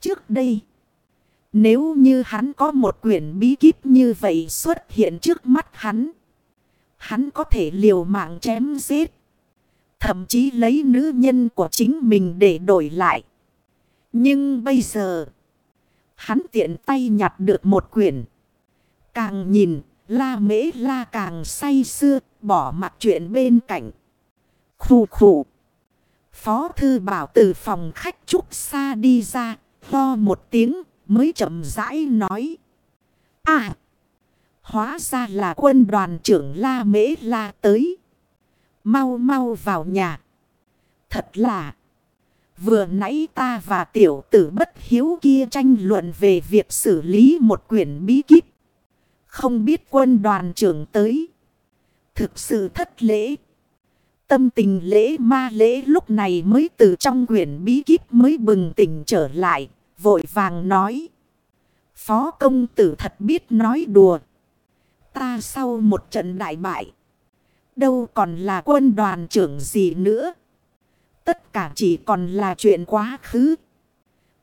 Trước đây, nếu như hắn có một quyển bí kíp như vậy xuất hiện trước mắt hắn, hắn có thể liều mạng chém giết. Thậm chí lấy nữ nhân của chính mình để đổi lại. Nhưng bây giờ, hắn tiện tay nhặt được một quyển. Càng nhìn, la mễ la càng say xưa, bỏ mặt chuyện bên cạnh. Khủ khủ. Phó thư bảo từ phòng khách trúc xa đi ra, lo một tiếng mới chậm rãi nói. À, hóa ra là quân đoàn trưởng La Mễ La tới. Mau mau vào nhà. Thật là, vừa nãy ta và tiểu tử bất hiếu kia tranh luận về việc xử lý một quyển bí kíp. Không biết quân đoàn trưởng tới. Thực sự thất lễ. Tâm tình lễ ma lễ lúc này mới từ trong quyển bí kíp mới bừng tỉnh trở lại, vội vàng nói. Phó công tử thật biết nói đùa. Ta sau một trận đại bại. Đâu còn là quân đoàn trưởng gì nữa. Tất cả chỉ còn là chuyện quá khứ.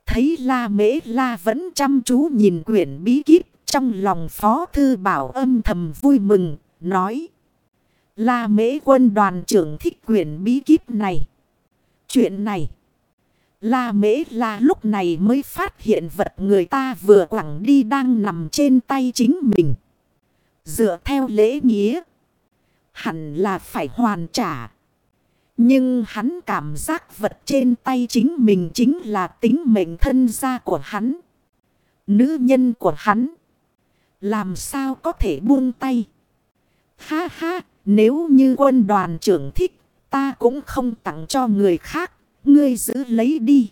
Thấy la mễ la vẫn chăm chú nhìn quyển bí kíp. Trong lòng phó thư bảo âm thầm vui mừng, nói. La mễ quân đoàn trưởng thích quyển bí kíp này. Chuyện này. La mễ la lúc này mới phát hiện vật người ta vừa quẳng đi đang nằm trên tay chính mình. Dựa theo lễ nghĩa. Hẳn là phải hoàn trả. Nhưng hắn cảm giác vật trên tay chính mình chính là tính mệnh thân gia của hắn. Nữ nhân của hắn. Làm sao có thể buông tay. Ha ha, nếu như quân đoàn trưởng thích, ta cũng không tặng cho người khác ngươi giữ lấy đi.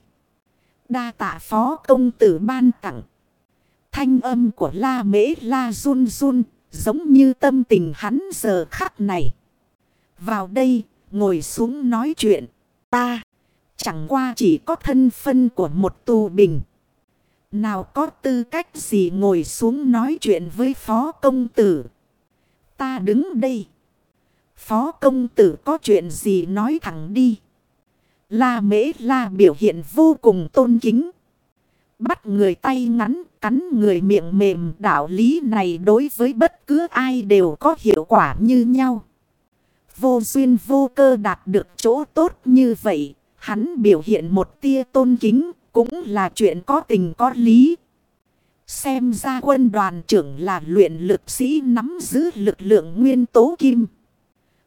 Đa tạ phó công tử ban tặng. Thanh âm của la mễ la run run, giống như tâm tình hắn giờ khắc này. Vào đây, ngồi xuống nói chuyện. Ta, chẳng qua chỉ có thân phân của một tù bình. Nào có tư cách gì ngồi xuống nói chuyện với phó công tử. Ta đứng đây. Phó công tử có chuyện gì nói thẳng đi. La mễ la biểu hiện vô cùng tôn kính. Bắt người tay ngắn cắn người miệng mềm đạo lý này đối với bất cứ ai đều có hiệu quả như nhau. Vô duyên vô cơ đạt được chỗ tốt như vậy, hắn biểu hiện một tia tôn kính cũng là chuyện có tình có lý. Xem ra quân đoàn trưởng là luyện lực sĩ nắm giữ lực lượng nguyên tố kim.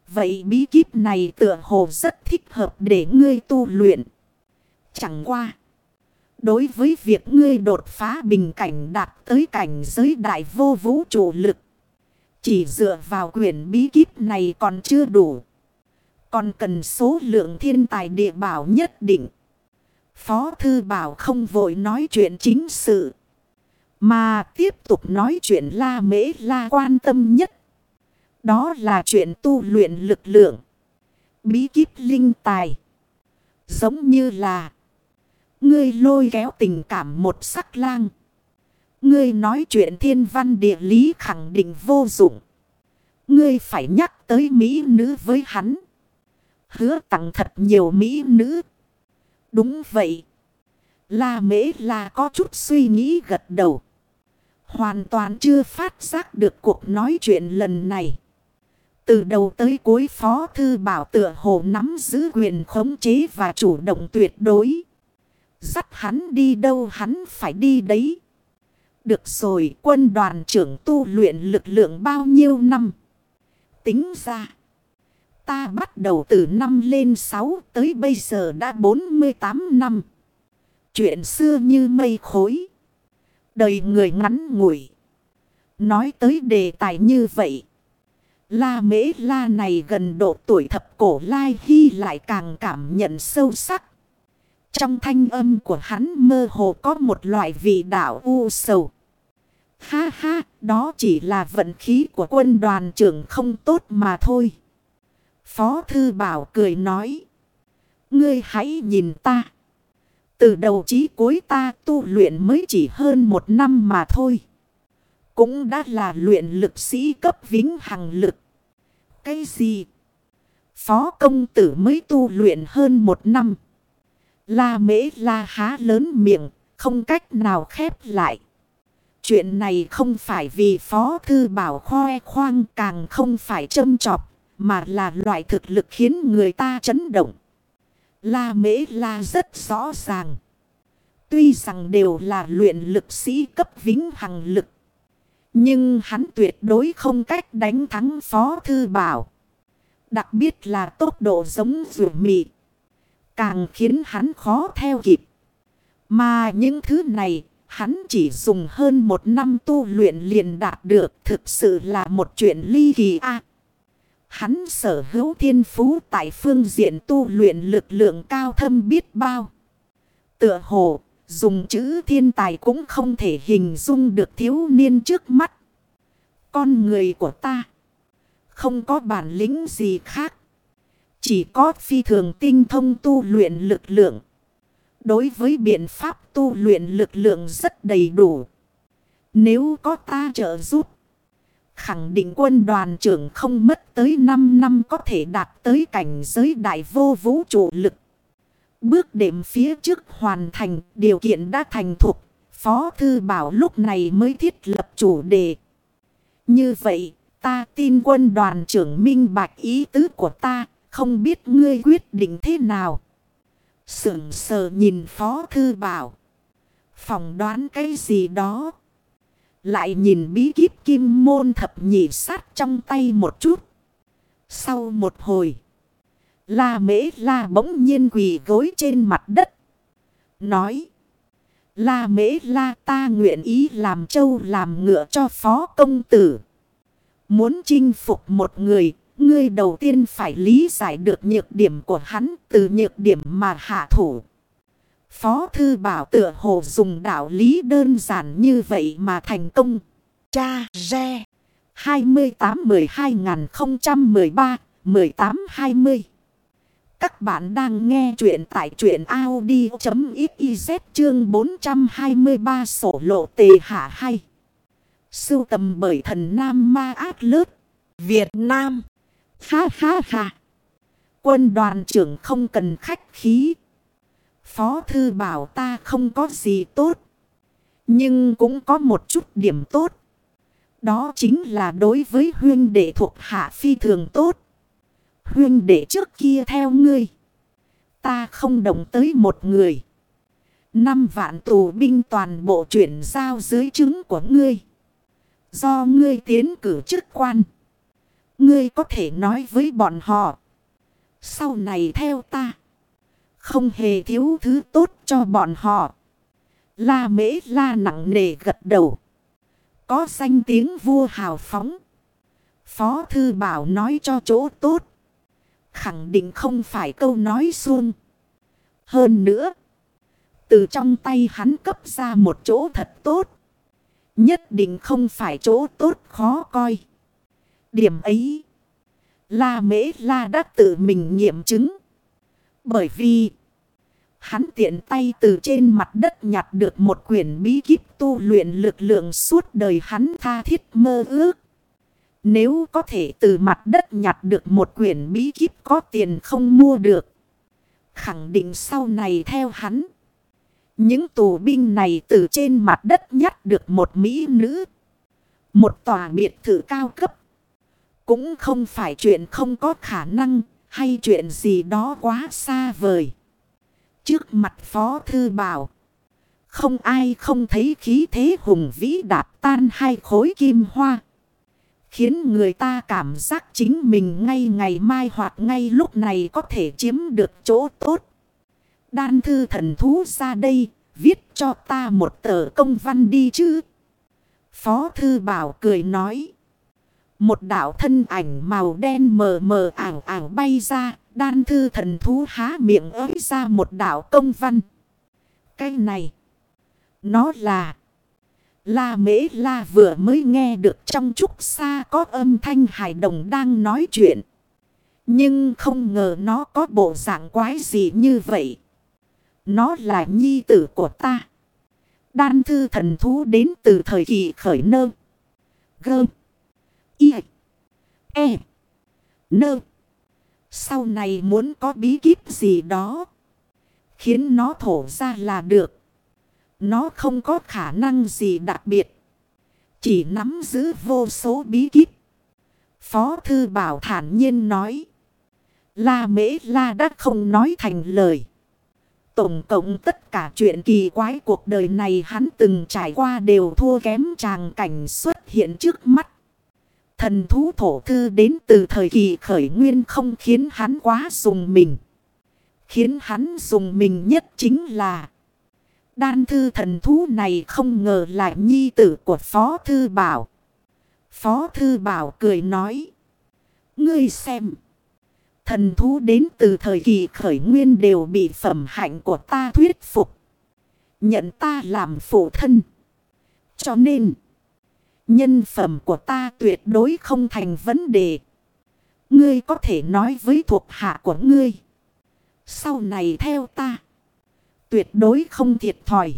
Vậy bí kíp này tựa hồ rất thích hợp để ngươi tu luyện. Chẳng qua. Đối với việc ngươi đột phá bình cảnh đạt tới cảnh giới đại vô vũ trụ lực. Chỉ dựa vào quyển bí kíp này còn chưa đủ. Còn cần số lượng thiên tài địa bảo nhất định. Phó Thư Bảo không vội nói chuyện chính sự. Mà tiếp tục nói chuyện La Mễ La quan tâm nhất. Đó là chuyện tu luyện lực lượng. Bí kíp linh tài. Giống như là. Ngươi lôi kéo tình cảm một sắc lang. Ngươi nói chuyện thiên văn địa lý khẳng định vô dụng. Ngươi phải nhắc tới mỹ nữ với hắn. Hứa tặng thật nhiều mỹ nữ. Đúng vậy. La mễ là có chút suy nghĩ gật đầu. Hoàn toàn chưa phát giác được cuộc nói chuyện lần này. Từ đầu tới cuối Phó Thư Bảo tựa hồ nắm giữ quyền khống chế và chủ động tuyệt đối. Dắt hắn đi đâu hắn phải đi đấy. Được rồi, quân đoàn trưởng tu luyện lực lượng bao nhiêu năm. Tính ra. Ta bắt đầu từ năm lên 6 tới bây giờ đã 48 năm. Chuyện xưa như mây khối. Đời người ngắn ngủi. Nói tới đề tài như vậy. La mễ la này gần độ tuổi thập cổ lai hy lại càng cảm nhận sâu sắc. Trong thanh âm của hắn mơ hồ có một loại vị đạo u sầu. Ha ha, đó chỉ là vận khí của quân đoàn trưởng không tốt mà thôi. Phó Thư Bảo cười nói. Ngươi hãy nhìn ta. Từ đầu chí cuối ta tu luyện mới chỉ hơn một năm mà thôi. Cũng đã là luyện lực sĩ cấp vĩnh hằng lực. Cái gì? Phó công tử mới tu luyện hơn một năm. La mễ la há lớn miệng, không cách nào khép lại. Chuyện này không phải vì phó thư bảo khoe khoang càng không phải châm trọc mà là loại thực lực khiến người ta chấn động. La mễ la rất rõ ràng. Tuy rằng đều là luyện lực sĩ cấp vĩnh hằng lực. Nhưng hắn tuyệt đối không cách đánh thắng phó thư bảo. Đặc biệt là tốc độ giống rượu mị. Càng khiến hắn khó theo kịp. Mà những thứ này hắn chỉ dùng hơn một năm tu luyện liền đạt được thực sự là một chuyện ly kỳ a. Hắn sở hữu thiên phú tại phương diện tu luyện lực lượng cao thâm biết bao. Tựa hồ, dùng chữ thiên tài cũng không thể hình dung được thiếu niên trước mắt. Con người của ta, không có bản lĩnh gì khác. Chỉ có phi thường tinh thông tu luyện lực lượng. Đối với biện pháp tu luyện lực lượng rất đầy đủ. Nếu có ta trợ giúp. Khẳng định quân đoàn trưởng không mất tới 5 năm có thể đạt tới cảnh giới đại vô vũ trụ lực. Bước đệm phía trước hoàn thành điều kiện đã thành thục. Phó Thư Bảo lúc này mới thiết lập chủ đề. Như vậy, ta tin quân đoàn trưởng minh bạch ý tứ của ta, không biết ngươi quyết định thế nào. Sưởng sờ nhìn Phó Thư Bảo. Phòng đoán cái gì đó. Lại nhìn bí kíp kim môn thập nhị sát trong tay một chút. Sau một hồi. La mễ la bỗng nhiên quỳ gối trên mặt đất. Nói. La mễ la ta nguyện ý làm châu làm ngựa cho phó công tử. Muốn chinh phục một người. Ngươi đầu tiên phải lý giải được nhược điểm của hắn từ nhược điểm mà hạ thủ. Phó thư bảo tựa hồ dùng đạo lý đơn giản như vậy mà thành công. Cha Re 28-12-013-18-20 Các bạn đang nghe chuyện tại chuyện Audi.xyz chương 423 sổ lộ tề hạ hay. Sưu tầm bởi thần Nam Ma Át Lớt Việt Nam. Ha ha ha. Quân đoàn trưởng không cần khách khí. Phó thư bảo ta không có gì tốt. Nhưng cũng có một chút điểm tốt. Đó chính là đối với huyên đệ thuộc hạ phi thường tốt. Huyên đệ trước kia theo ngươi. Ta không động tới một người. Năm vạn tù binh toàn bộ chuyển giao dưới chứng của ngươi. Do ngươi tiến cử chức quan. Ngươi có thể nói với bọn họ. Sau này theo ta. Không hề thiếu thứ tốt cho bọn họ. La mễ la nặng nề gật đầu. Có danh tiếng vua hào phóng. Phó thư bảo nói cho chỗ tốt. Khẳng định không phải câu nói xuông. Hơn nữa. Từ trong tay hắn cấp ra một chỗ thật tốt. Nhất định không phải chỗ tốt khó coi. Điểm ấy. La mễ la đã tự mình nghiệm chứng. Bởi vì. Hắn tiện tay từ trên mặt đất nhặt được một quyển bí kíp tu luyện lực lượng suốt đời hắn tha thiết mơ ước. Nếu có thể từ mặt đất nhặt được một quyển bí kíp có tiền không mua được. Khẳng định sau này theo hắn. Những tù binh này từ trên mặt đất nhặt được một mỹ nữ. Một tòa biệt thự cao cấp. Cũng không phải chuyện không có khả năng hay chuyện gì đó quá xa vời. Trước mặt Phó Thư Bảo. Không ai không thấy khí thế hùng vĩ đạp tan hai khối kim hoa. Khiến người ta cảm giác chính mình ngay ngày mai hoặc ngay lúc này có thể chiếm được chỗ tốt. Đan thư thần thú ra đây, viết cho ta một tờ công văn đi chứ. Phó thư bảo cười nói. Một đảo thân ảnh màu đen mờ mờ ảng ảng bay ra, đan thư thần thú há miệng ới ra một đảo công văn. Cái này, nó là... La mễ la vừa mới nghe được trong chút xa có âm thanh hài đồng đang nói chuyện. Nhưng không ngờ nó có bộ dạng quái gì như vậy. Nó là nhi tử của ta. Đan thư thần thú đến từ thời kỳ khởi nơ. Gơm. Y. E. Nơ. Sau này muốn có bí kíp gì đó. Khiến nó thổ ra là được. Nó không có khả năng gì đặc biệt. Chỉ nắm giữ vô số bí kíp. Phó thư bảo thản nhiên nói. La mễ la đã không nói thành lời. Tổng cộng tất cả chuyện kỳ quái cuộc đời này hắn từng trải qua đều thua kém chàng cảnh xuất hiện trước mắt. Thần thú thổ thư đến từ thời kỳ khởi nguyên không khiến hắn quá dùng mình. Khiến hắn dùng mình nhất chính là Đan thư thần thú này không ngờ lại nhi tử của Phó Thư Bảo. Phó Thư Bảo cười nói. Ngươi xem. Thần thú đến từ thời kỳ khởi nguyên đều bị phẩm hạnh của ta thuyết phục. Nhận ta làm phụ thân. Cho nên. Nhân phẩm của ta tuyệt đối không thành vấn đề. Ngươi có thể nói với thuộc hạ của ngươi. Sau này theo ta. Tuyệt đối không thiệt thòi.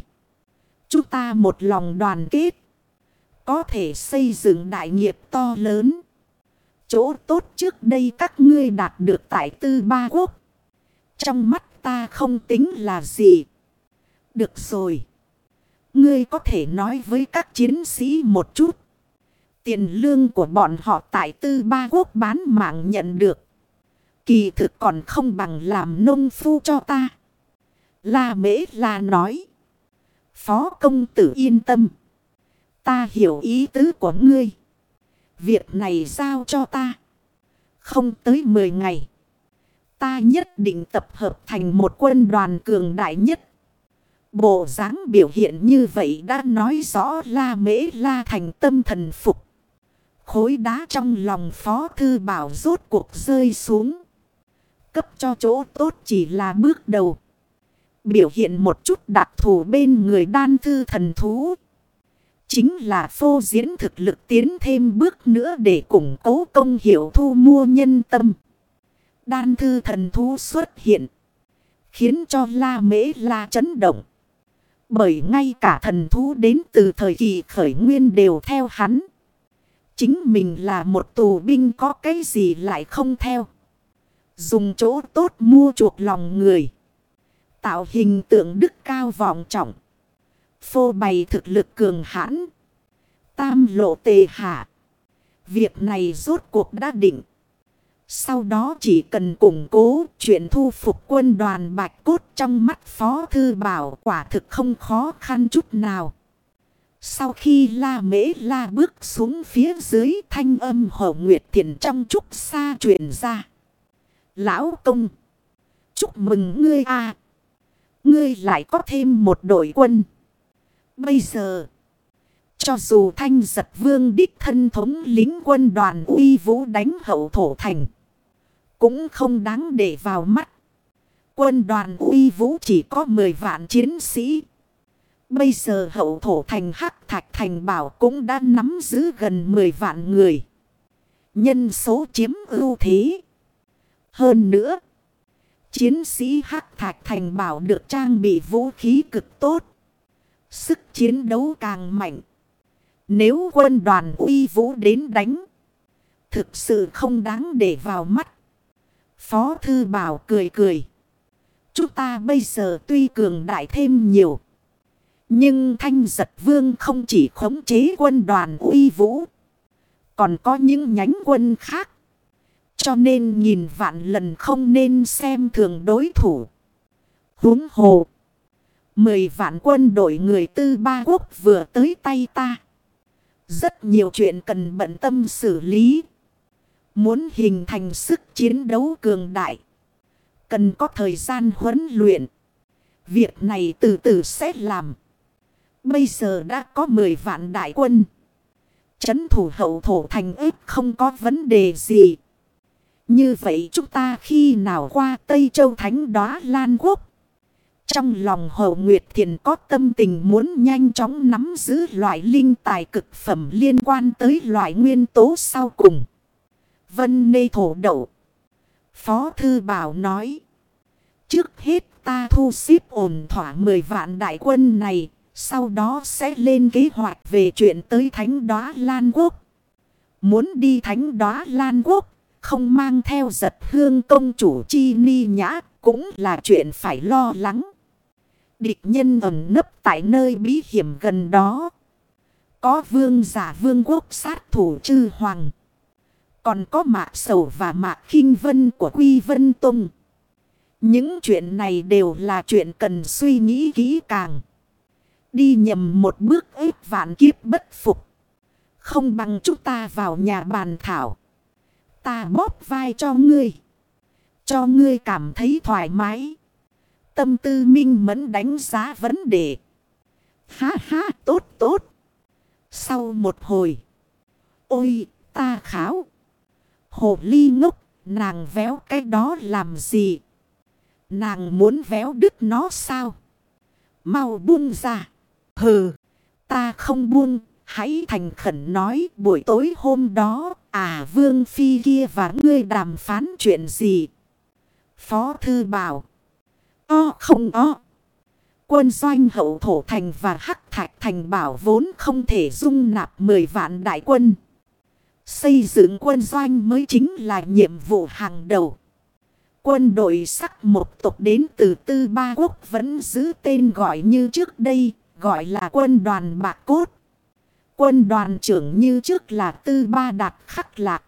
Chúng ta một lòng đoàn kết. Có thể xây dựng đại nghiệp to lớn. Chỗ tốt trước đây các ngươi đạt được tại tư ba quốc. Trong mắt ta không tính là gì. Được rồi. Ngươi có thể nói với các chiến sĩ một chút. Tiền lương của bọn họ tại tư ba quốc bán mạng nhận được. Kỳ thực còn không bằng làm nông phu cho ta. La mễ la nói. Phó công tử yên tâm. Ta hiểu ý tứ của ngươi. Việc này giao cho ta. Không tới 10 ngày. Ta nhất định tập hợp thành một quân đoàn cường đại nhất. Bộ dáng biểu hiện như vậy đã nói rõ la mễ la thành tâm thần phục. Khối đá trong lòng phó thư bảo rốt cuộc rơi xuống. Cấp cho chỗ tốt chỉ là bước đầu. Biểu hiện một chút đặc thù bên người đan thư thần thú. Chính là phô diễn thực lực tiến thêm bước nữa để củng cố công hiệu thu mua nhân tâm. Đan thư thần thú xuất hiện. Khiến cho la mễ la chấn động. Bởi ngay cả thần thú đến từ thời kỳ khởi nguyên đều theo hắn. Chính mình là một tù binh có cái gì lại không theo. Dùng chỗ tốt mua chuộc lòng người. Tạo hình tượng đức cao vọng trọng. phô bày thực lực cường hãn. Tam lộ tề hạ. Việc này rốt cuộc đã định. Sau đó chỉ cần củng cố chuyện thu phục quân đoàn bạch cốt trong mắt Phó Thư Bảo quả thực không khó khăn chút nào. Sau khi la mễ la bước xuống phía dưới thanh âm hồ nguyệt thiền trong trúc xa truyền ra. Lão công. Chúc mừng ngươi a Ngươi lại có thêm một đội quân. Bây giờ. Cho dù thanh giật vương đích thân thống lính quân đoàn uy vũ đánh hậu thổ thành. Cũng không đáng để vào mắt. Quân đoàn uy vũ chỉ có 10 vạn chiến sĩ. Bây giờ hậu thổ thành hắc thạch thành bảo cũng đã nắm giữ gần 10 vạn người. Nhân số chiếm ưu thế. Hơn nữa. Chiến sĩ hắc thạch thành bảo được trang bị vũ khí cực tốt. Sức chiến đấu càng mạnh. Nếu quân đoàn uy vũ đến đánh. Thực sự không đáng để vào mắt. Phó Thư Bảo cười cười. Chúng ta bây giờ tuy cường đại thêm nhiều. Nhưng Thanh Giật Vương không chỉ khống chế quân đoàn uy vũ. Còn có những nhánh quân khác. Cho nên nhìn vạn lần không nên xem thường đối thủ. Huống hồ. Mười vạn quân đội người tư ba quốc vừa tới tay ta. Rất nhiều chuyện cần bận tâm xử lý. Muốn hình thành sức chiến đấu cường đại. Cần có thời gian huấn luyện. Việc này từ từ sẽ làm. Bây giờ đã có 10 vạn đại quân. Chấn thủ hậu thổ thành ếp không có vấn đề gì. Như vậy chúng ta khi nào qua Tây Châu Thánh đóa Lan Quốc. Trong lòng Hậu Nguyệt Thiền có tâm tình muốn nhanh chóng nắm giữ loại linh tài cực phẩm liên quan tới loại nguyên tố sau cùng. Vân nê thổ đậu. Phó Thư Bảo nói. Trước hết ta thu xếp ổn thỏa 10 vạn đại quân này. Sau đó sẽ lên kế hoạch về chuyện tới Thánh Đóa Lan Quốc. Muốn đi Thánh Đóa Lan Quốc. Không mang theo giật hương công chủ chi ni nhã. Cũng là chuyện phải lo lắng. Địch nhân ẩn nấp tại nơi bí hiểm gần đó. Có vương giả vương quốc sát thủ chư hoàng. Còn có mạc sầu và mạc khinh vân của Quy Vân Tông. Những chuyện này đều là chuyện cần suy nghĩ kỹ càng. Đi nhầm một bước ếp vạn kiếp bất phục. Không bằng chúng ta vào nhà bàn thảo. Ta bóp vai cho ngươi. Cho ngươi cảm thấy thoải mái. Tâm tư minh mẫn đánh giá vấn đề. Ha ha, tốt tốt. Sau một hồi. Ôi, ta kháo. Hồ ly ngốc, nàng véo cái đó làm gì? Nàng muốn véo đứt nó sao? Mau buông ra. Hừ, ta không buông. Hãy thành khẩn nói buổi tối hôm đó, à Vương Phi kia và ngươi đàm phán chuyện gì? Phó Thư bảo. O không o. Quân doanh hậu thổ thành và hắc thạch thành bảo vốn không thể dung nạp 10 vạn đại quân. Xây dựng quân doanh mới chính là nhiệm vụ hàng đầu. Quân đội sắc một tộc đến từ tư ba quốc vẫn giữ tên gọi như trước đây, gọi là quân đoàn bạc cốt. Quân đoàn trưởng như trước là tư ba đạt khắc lạc.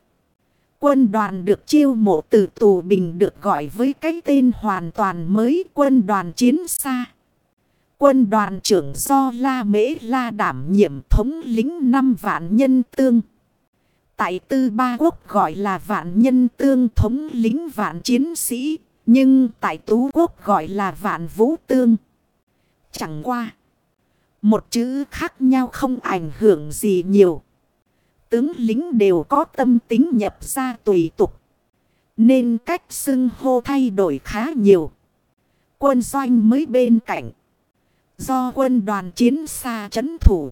Quân đoàn được chiêu mộ từ tù bình được gọi với cái tên hoàn toàn mới quân đoàn chiến xa. Quân đoàn trưởng do La Mễ La đảm nhiệm thống lính năm vạn nhân tương. Tại tư ba quốc gọi là vạn nhân tương thống lính vạn chiến sĩ. Nhưng tại tú quốc gọi là vạn vũ tương. Chẳng qua. Một chữ khác nhau không ảnh hưởng gì nhiều. Tướng lính đều có tâm tính nhập ra tùy tục. Nên cách xưng hô thay đổi khá nhiều. Quân doanh mới bên cạnh. Do quân đoàn chiến xa chấn thủ.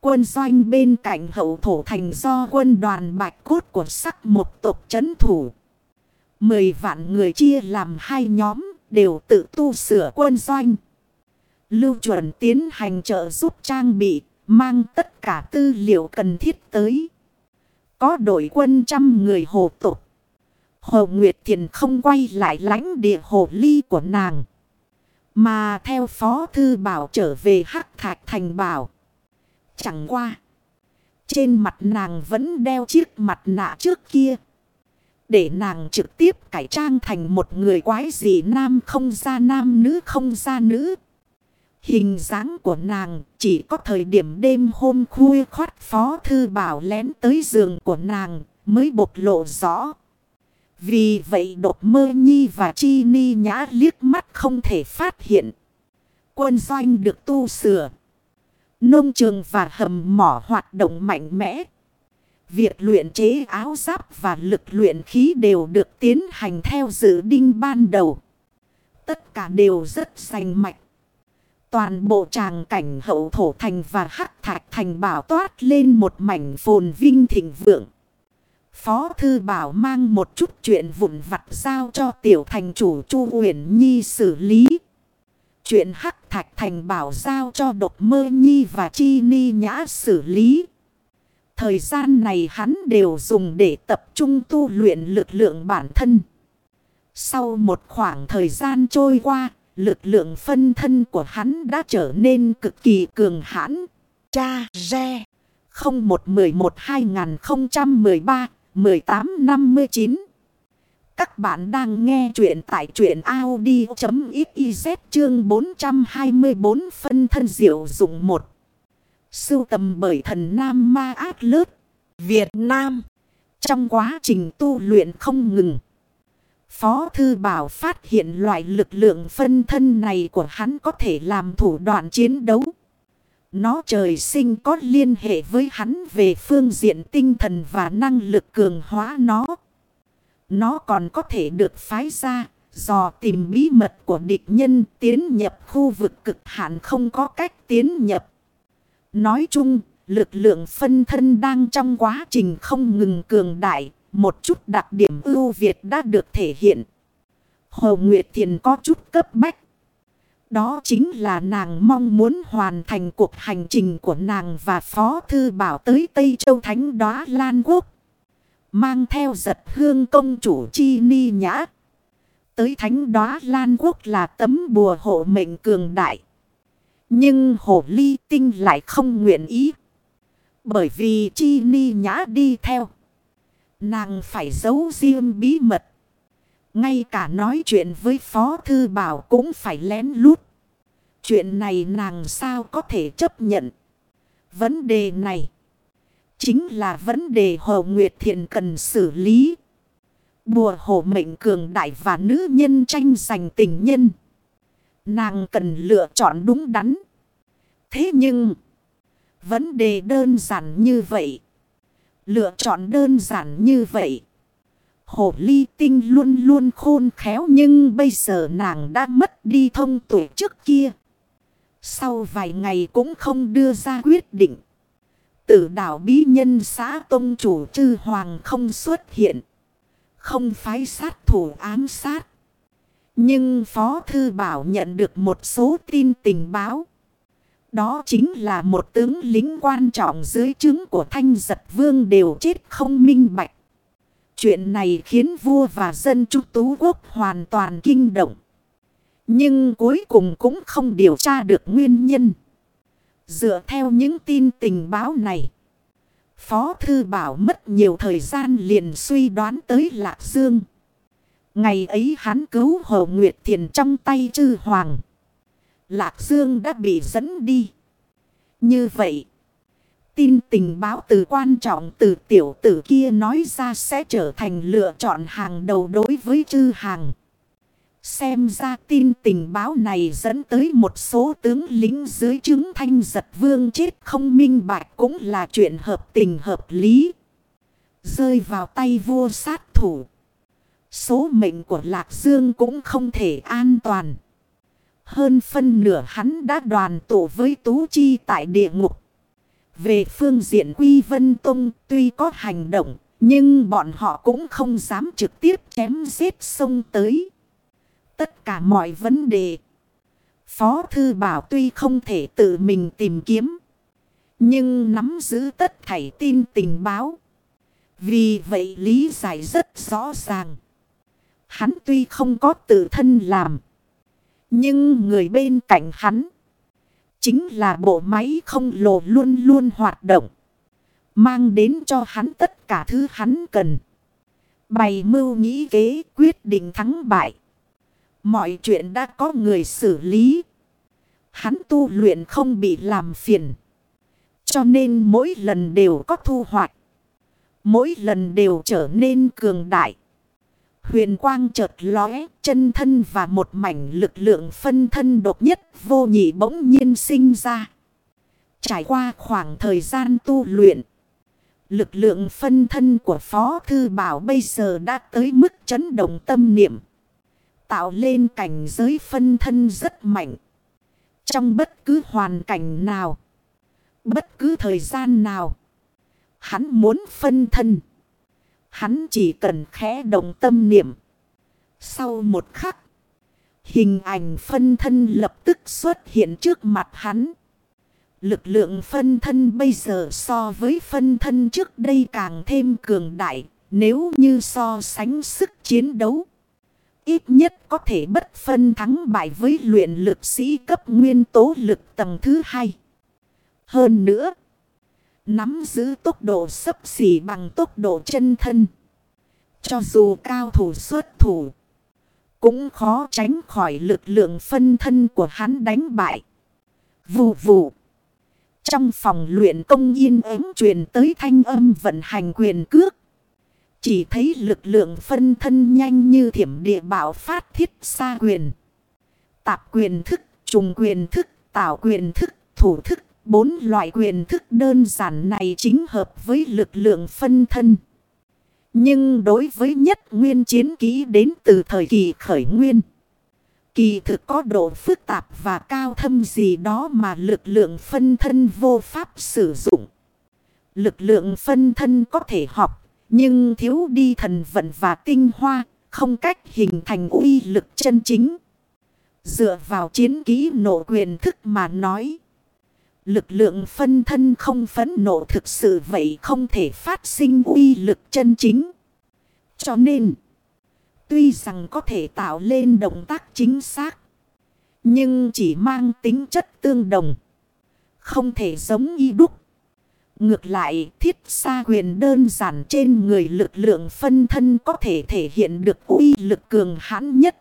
Quân doanh bên cạnh hậu thổ thành do quân đoàn bạch cốt của sắc một tộc chấn thủ. Mười vạn người chia làm hai nhóm đều tự tu sửa quân doanh. Lưu chuẩn tiến hành trợ giúp trang bị, mang tất cả tư liệu cần thiết tới. Có đội quân trăm người hồ tục. Hồ Nguyệt Thiền không quay lại lãnh địa hồ ly của nàng. Mà theo Phó Thư Bảo trở về Hắc Thạch Thành Bảo. Chẳng qua. Trên mặt nàng vẫn đeo chiếc mặt nạ trước kia. Để nàng trực tiếp cải trang thành một người quái dị nam không ra nam nữ không ra nữ. Hình dáng của nàng chỉ có thời điểm đêm hôm khuya khoát phó thư bảo lén tới giường của nàng mới bộc lộ rõ. Vì vậy đột mơ nhi và chi ni nhã liếc mắt không thể phát hiện. Quân doanh được tu sửa. Nông trường và hầm mỏ hoạt động mạnh mẽ. Việc luyện chế áo giáp và lực luyện khí đều được tiến hành theo dự định ban đầu. Tất cả đều rất sành mạch. Toàn bộ tràng cảnh hậu thổ thành và hắc thạch thành bảo toát lên một mảnh phồn vinh thịnh vượng. Phó Thư Bảo mang một chút chuyện vụn vặt giao cho tiểu thành chủ Chu Uyển Nhi xử lý. Chuyện hắc thạch thành bảo giao cho độc mơ nhi và chi ni nhã xử lý. Thời gian này hắn đều dùng để tập trung tu luyện lực lượng bản thân. Sau một khoảng thời gian trôi qua, lực lượng phân thân của hắn đã trở nên cực kỳ cường hãn. Cha Re 0111-2013-1859 các bạn đang nghe chuyện tại chuyện Audi.xyz chương 424 phân thân diệu dụng 1. Sưu tầm bởi thần Nam Ma Át Lớt, Việt Nam. Trong quá trình tu luyện không ngừng. Phó Thư Bảo phát hiện loại lực lượng phân thân này của hắn có thể làm thủ đoạn chiến đấu. Nó trời sinh có liên hệ với hắn về phương diện tinh thần và năng lực cường hóa nó. Nó còn có thể được phái ra, dò tìm bí mật của địch nhân tiến nhập khu vực cực hạn không có cách tiến nhập. Nói chung, lực lượng phân thân đang trong quá trình không ngừng cường đại, một chút đặc điểm ưu việt đã được thể hiện. Hồ Nguyệt Thiền có chút cấp bách. Đó chính là nàng mong muốn hoàn thành cuộc hành trình của nàng và Phó Thư Bảo tới Tây Châu Thánh Đóa Lan Quốc. Mang theo giật hương công chủ Chi Ni Nhã. Tới Thánh Đóa Lan Quốc là tấm bùa hộ mệnh cường đại. Nhưng Hồ Ly Tinh lại không nguyện ý. Bởi vì Chi Ni Nhã đi theo. Nàng phải giấu riêng bí mật. Ngay cả nói chuyện với Phó Thư Bảo cũng phải lén lút. Chuyện này nàng sao có thể chấp nhận. Vấn đề này. Chính là vấn đề Hồ Nguyệt Thiện cần xử lý. Bùa hồ mệnh cường đại và nữ nhân tranh giành tình nhân. Nàng cần lựa chọn đúng đắn. Thế nhưng. Vấn đề đơn giản như vậy. Lựa chọn đơn giản như vậy. Hồ ly tinh luôn luôn khôn khéo nhưng bây giờ nàng đã mất đi thông tuổi trước kia. Sau vài ngày cũng không đưa ra quyết định. Tử đảo bí nhân xã tông chủ chư hoàng không xuất hiện. Không phái sát thủ ám sát. Nhưng Phó Thư Bảo nhận được một số tin tình báo. Đó chính là một tướng lính quan trọng dưới chứng của thanh giật vương đều chết không minh bạch. Chuyện này khiến vua và dân trung tú quốc hoàn toàn kinh động. Nhưng cuối cùng cũng không điều tra được nguyên nhân. Dựa theo những tin tình báo này. Phó Thư Bảo mất nhiều thời gian liền suy đoán tới Lạc Dương. Ngày ấy hắn cứu Hồ Nguyệt Thiền trong tay chư hoàng. Lạc Dương đã bị dẫn đi. Như vậy, tin tình báo từ quan trọng từ tiểu tử kia nói ra sẽ trở thành lựa chọn hàng đầu đối với chư hàng. Xem ra tin tình báo này dẫn tới một số tướng lính dưới chứng thanh giật vương chết không minh bạch cũng là chuyện hợp tình hợp lý. Rơi vào tay vua sát thủ. Số mệnh của Lạc Dương cũng không thể an toàn. Hơn phân nửa hắn đã đoàn tụ với Tú Chi tại địa ngục. Về phương diện Quy Vân Tông tuy có hành động, nhưng bọn họ cũng không dám trực tiếp chém giết sông tới. Tất cả mọi vấn đề. Phó Thư Bảo tuy không thể tự mình tìm kiếm. Nhưng nắm giữ tất thảy tin tình báo. Vì vậy lý giải rất rõ ràng. Hắn tuy không có tự thân làm. Nhưng người bên cạnh hắn. Chính là bộ máy không lồ luôn luôn hoạt động. Mang đến cho hắn tất cả thứ hắn cần. Bày mưu nghĩ kế quyết định thắng bại. Mọi chuyện đã có người xử lý. Hắn tu luyện không bị làm phiền. Cho nên mỗi lần đều có thu hoạch. Mỗi lần đều trở nên cường đại. Huyền quang chợt lóe, chân thân và một mảnh lực lượng phân thân độc nhất vô nhị bỗng nhiên sinh ra. Trải qua khoảng thời gian tu luyện. Lực lượng phân thân của Phó Thư Bảo bây giờ đã tới mức chấn động tâm niệm. Tạo lên cảnh giới phân thân rất mạnh. Trong bất cứ hoàn cảnh nào. Bất cứ thời gian nào. Hắn muốn phân thân. Hắn chỉ cần khẽ động tâm niệm. Sau một khắc. Hình ảnh phân thân lập tức xuất hiện trước mặt hắn. Lực lượng phân thân bây giờ so với phân thân trước đây càng thêm cường đại. Nếu như so sánh sức chiến đấu. Ít nhất có thể bất phân thắng bại với luyện lực sĩ cấp nguyên tố lực tầng thứ hai. Hơn nữa. Nắm giữ tốc độ sấp xỉ bằng tốc độ chân thân. Cho dù cao thủ xuất thủ. Cũng khó tránh khỏi lực lượng phân thân của hắn đánh bại. Vù vù. Trong phòng luyện công yên ứng truyền tới thanh âm vận hành quyền cước. Chỉ thấy lực lượng phân thân nhanh như thiểm địa bảo phát thiết xa quyền. Tạp quyền thức, trùng quyền thức, tạo quyền thức, thủ thức. Bốn loại quyền thức đơn giản này chính hợp với lực lượng phân thân. Nhưng đối với nhất nguyên chiến ký đến từ thời kỳ khởi nguyên. Kỳ thực có độ phức tạp và cao thâm gì đó mà lực lượng phân thân vô pháp sử dụng. Lực lượng phân thân có thể học, nhưng thiếu đi thần vận và tinh hoa, không cách hình thành uy lực chân chính. Dựa vào chiến ký nộ quyền thức mà nói. Lực lượng phân thân không phấn nộ thực sự vậy không thể phát sinh uy lực chân chính. Cho nên... Tuy rằng có thể tạo lên động tác chính xác. Nhưng chỉ mang tính chất tương đồng. Không thể giống y đúc. Ngược lại, thiết xa quyền đơn giản trên người lực lượng phân thân có thể thể hiện được uy lực cường hãn nhất.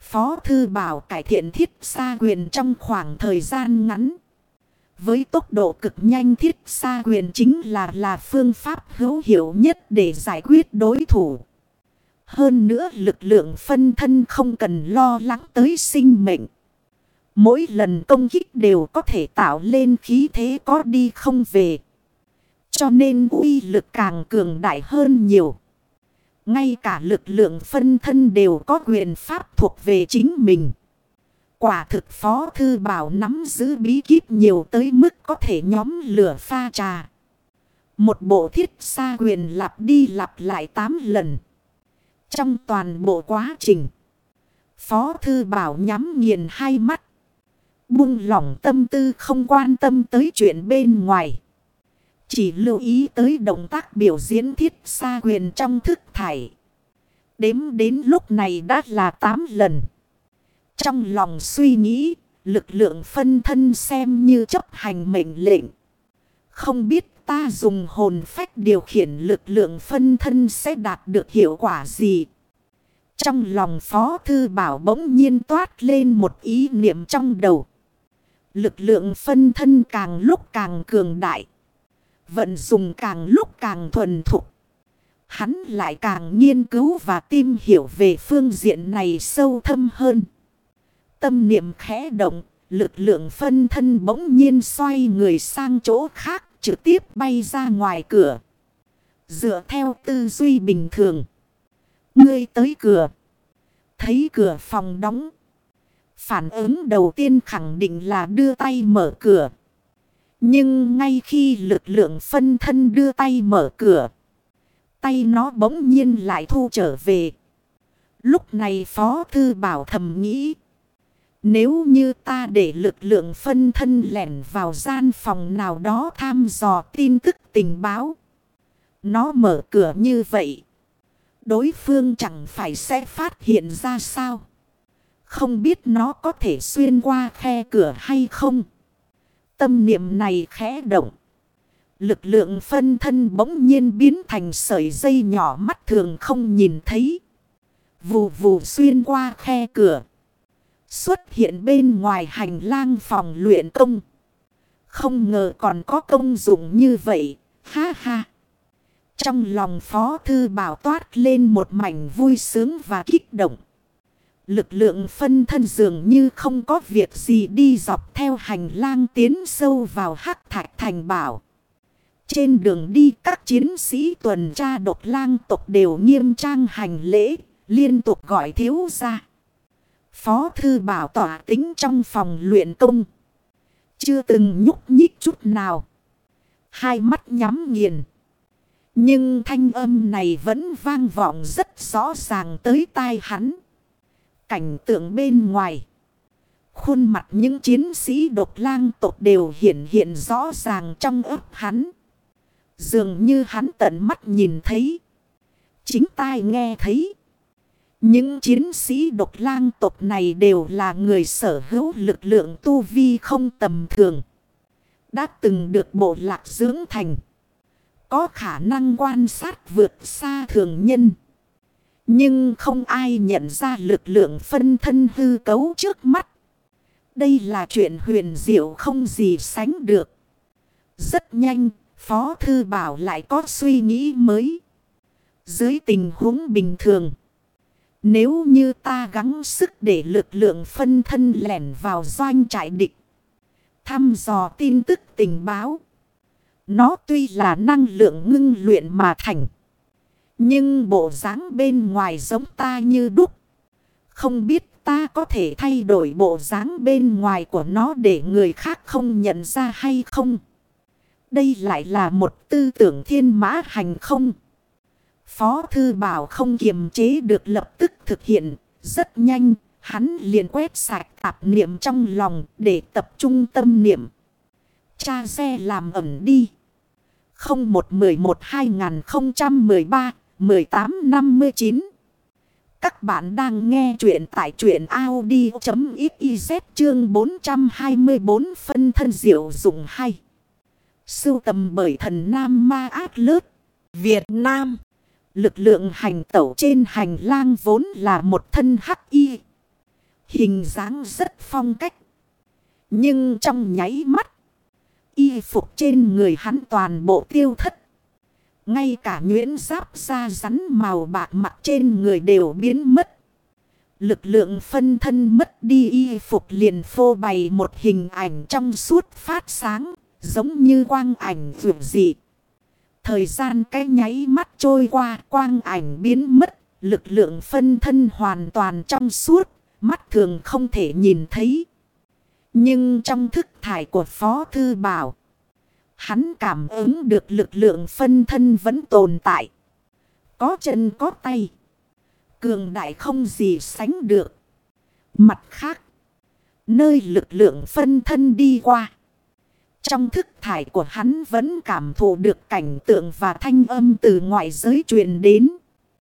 Phó Thư Bảo cải thiện thiết xa quyền trong khoảng thời gian ngắn. Với tốc độ cực nhanh, thiết xa quyền chính là là phương pháp hữu hiệu nhất để giải quyết đối thủ. Hơn nữa, lực lượng phân thân không cần lo lắng tới sinh mệnh. Mỗi lần công kích đều có thể tạo lên khí thế có đi không về. Cho nên uy lực càng cường đại hơn nhiều. Ngay cả lực lượng phân thân đều có quyền pháp thuộc về chính mình. Quả thực phó thư bảo nắm giữ bí kíp nhiều tới mức có thể nhóm lửa pha trà. Một bộ thiết xa quyền lặp đi lặp lại 8 lần. Trong toàn bộ quá trình, Phó Thư Bảo nhắm nghiền hai mắt. Buông lỏng tâm tư không quan tâm tới chuyện bên ngoài. Chỉ lưu ý tới động tác biểu diễn thiết xa quyền trong thức thải. Đếm đến lúc này đã là 8 lần. Trong lòng suy nghĩ, lực lượng phân thân xem như chấp hành mệnh lệnh. Không biết ta dùng hồn phách điều khiển lực lượng phân thân sẽ đạt được hiệu quả gì. Trong lòng Phó Thư Bảo bỗng nhiên toát lên một ý niệm trong đầu. Lực lượng phân thân càng lúc càng cường đại. Vận dùng càng lúc càng thuần thục. Hắn lại càng nghiên cứu và tìm hiểu về phương diện này sâu thâm hơn. Tâm niệm khẽ động, lực lượng phân thân bỗng nhiên xoay người sang chỗ khác trực tiếp bay ra ngoài cửa. Dựa theo tư duy bình thường. Ngươi tới cửa. Thấy cửa phòng đóng. Phản ứng đầu tiên khẳng định là đưa tay mở cửa. Nhưng ngay khi lực lượng phân thân đưa tay mở cửa. Tay nó bỗng nhiên lại thu trở về. Lúc này Phó Thư Bảo thầm nghĩ. Nếu như ta để lực lượng phân thân lẻn vào gian phòng nào đó tham dò tin tức tình báo. Nó mở cửa như vậy. Đối phương chẳng phải sẽ phát hiện ra sao. Không biết nó có thể xuyên qua khe cửa hay không. Tâm niệm này khẽ động. Lực lượng phân thân bỗng nhiên biến thành sợi dây nhỏ mắt thường không nhìn thấy. Vù vù xuyên qua khe cửa. Xuất hiện bên ngoài hành lang phòng luyện công. Không ngờ còn có công dụng như vậy. Ha ha. Trong lòng phó thư bảo toát lên một mảnh vui sướng và kích động. Lực lượng phân thân dường như không có việc gì đi dọc theo hành lang tiến sâu vào hắc thạch thành bảo. Trên đường đi các chiến sĩ tuần tra độc lang tộc đều nghiêm trang hành lễ, liên tục gọi thiếu ra. Phó thư bảo tỏa tính trong phòng luyện công. Chưa từng nhúc nhích chút nào. Hai mắt nhắm nghiền. Nhưng thanh âm này vẫn vang vọng rất rõ ràng tới tai hắn. Cảnh tượng bên ngoài. Khuôn mặt những chiến sĩ độc lang tộc đều hiện hiện rõ ràng trong ấp hắn. Dường như hắn tận mắt nhìn thấy. Chính tai nghe thấy. Những chiến sĩ độc lang tộc này đều là người sở hữu lực lượng tu vi không tầm thường. Đã từng được bộ lạc dưỡng thành. Có khả năng quan sát vượt xa thường nhân. Nhưng không ai nhận ra lực lượng phân thân hư cấu trước mắt. Đây là chuyện huyền diệu không gì sánh được. Rất nhanh, Phó Thư Bảo lại có suy nghĩ mới. Dưới tình huống bình thường. Nếu như ta gắng sức để lực lượng phân thân lẻn vào doanh trại địch. Thăm dò tin tức tình báo. Nó tuy là năng lượng ngưng luyện mà thành. Nhưng bộ dáng bên ngoài giống ta như đúc. Không biết ta có thể thay đổi bộ dáng bên ngoài của nó để người khác không nhận ra hay không. Đây lại là một tư tưởng thiên mã hành không. Phó thư bảo không kiềm chế được lập tức thực hiện. Rất nhanh, hắn liền quét sạch tạp niệm trong lòng để tập trung tâm niệm. Cha xe làm ẩm đi. 1859 Các bạn đang nghe chuyện tại chuyện Audi.xyz chương 424 phân thân diệu dụng hay. Sưu tầm bởi thần Nam Ma Át Lớp, Việt Nam. Lực lượng hành tẩu trên hành lang vốn là một thân hắc y. Hình dáng rất phong cách. Nhưng trong nháy mắt. Y phục trên người hắn toàn bộ tiêu thất. Ngay cả nguyễn giáp da rắn màu bạc mặt trên người đều biến mất. Lực lượng phân thân mất đi y phục liền phô bày một hình ảnh trong suốt phát sáng. Giống như quang ảnh vượt dị. Thời gian cái nháy mắt trôi qua, quang ảnh biến mất. Lực lượng phân thân hoàn toàn trong suốt. Mắt thường không thể nhìn thấy. Nhưng trong thức thải của Phó Thư Bảo. Hắn cảm ứng được lực lượng phân thân vẫn tồn tại. Có chân có tay. Cường đại không gì sánh được. Mặt khác. Nơi lực lượng phân thân đi qua. Trong thức thải của hắn vẫn cảm thụ được cảnh tượng và thanh âm từ ngoại giới truyền đến.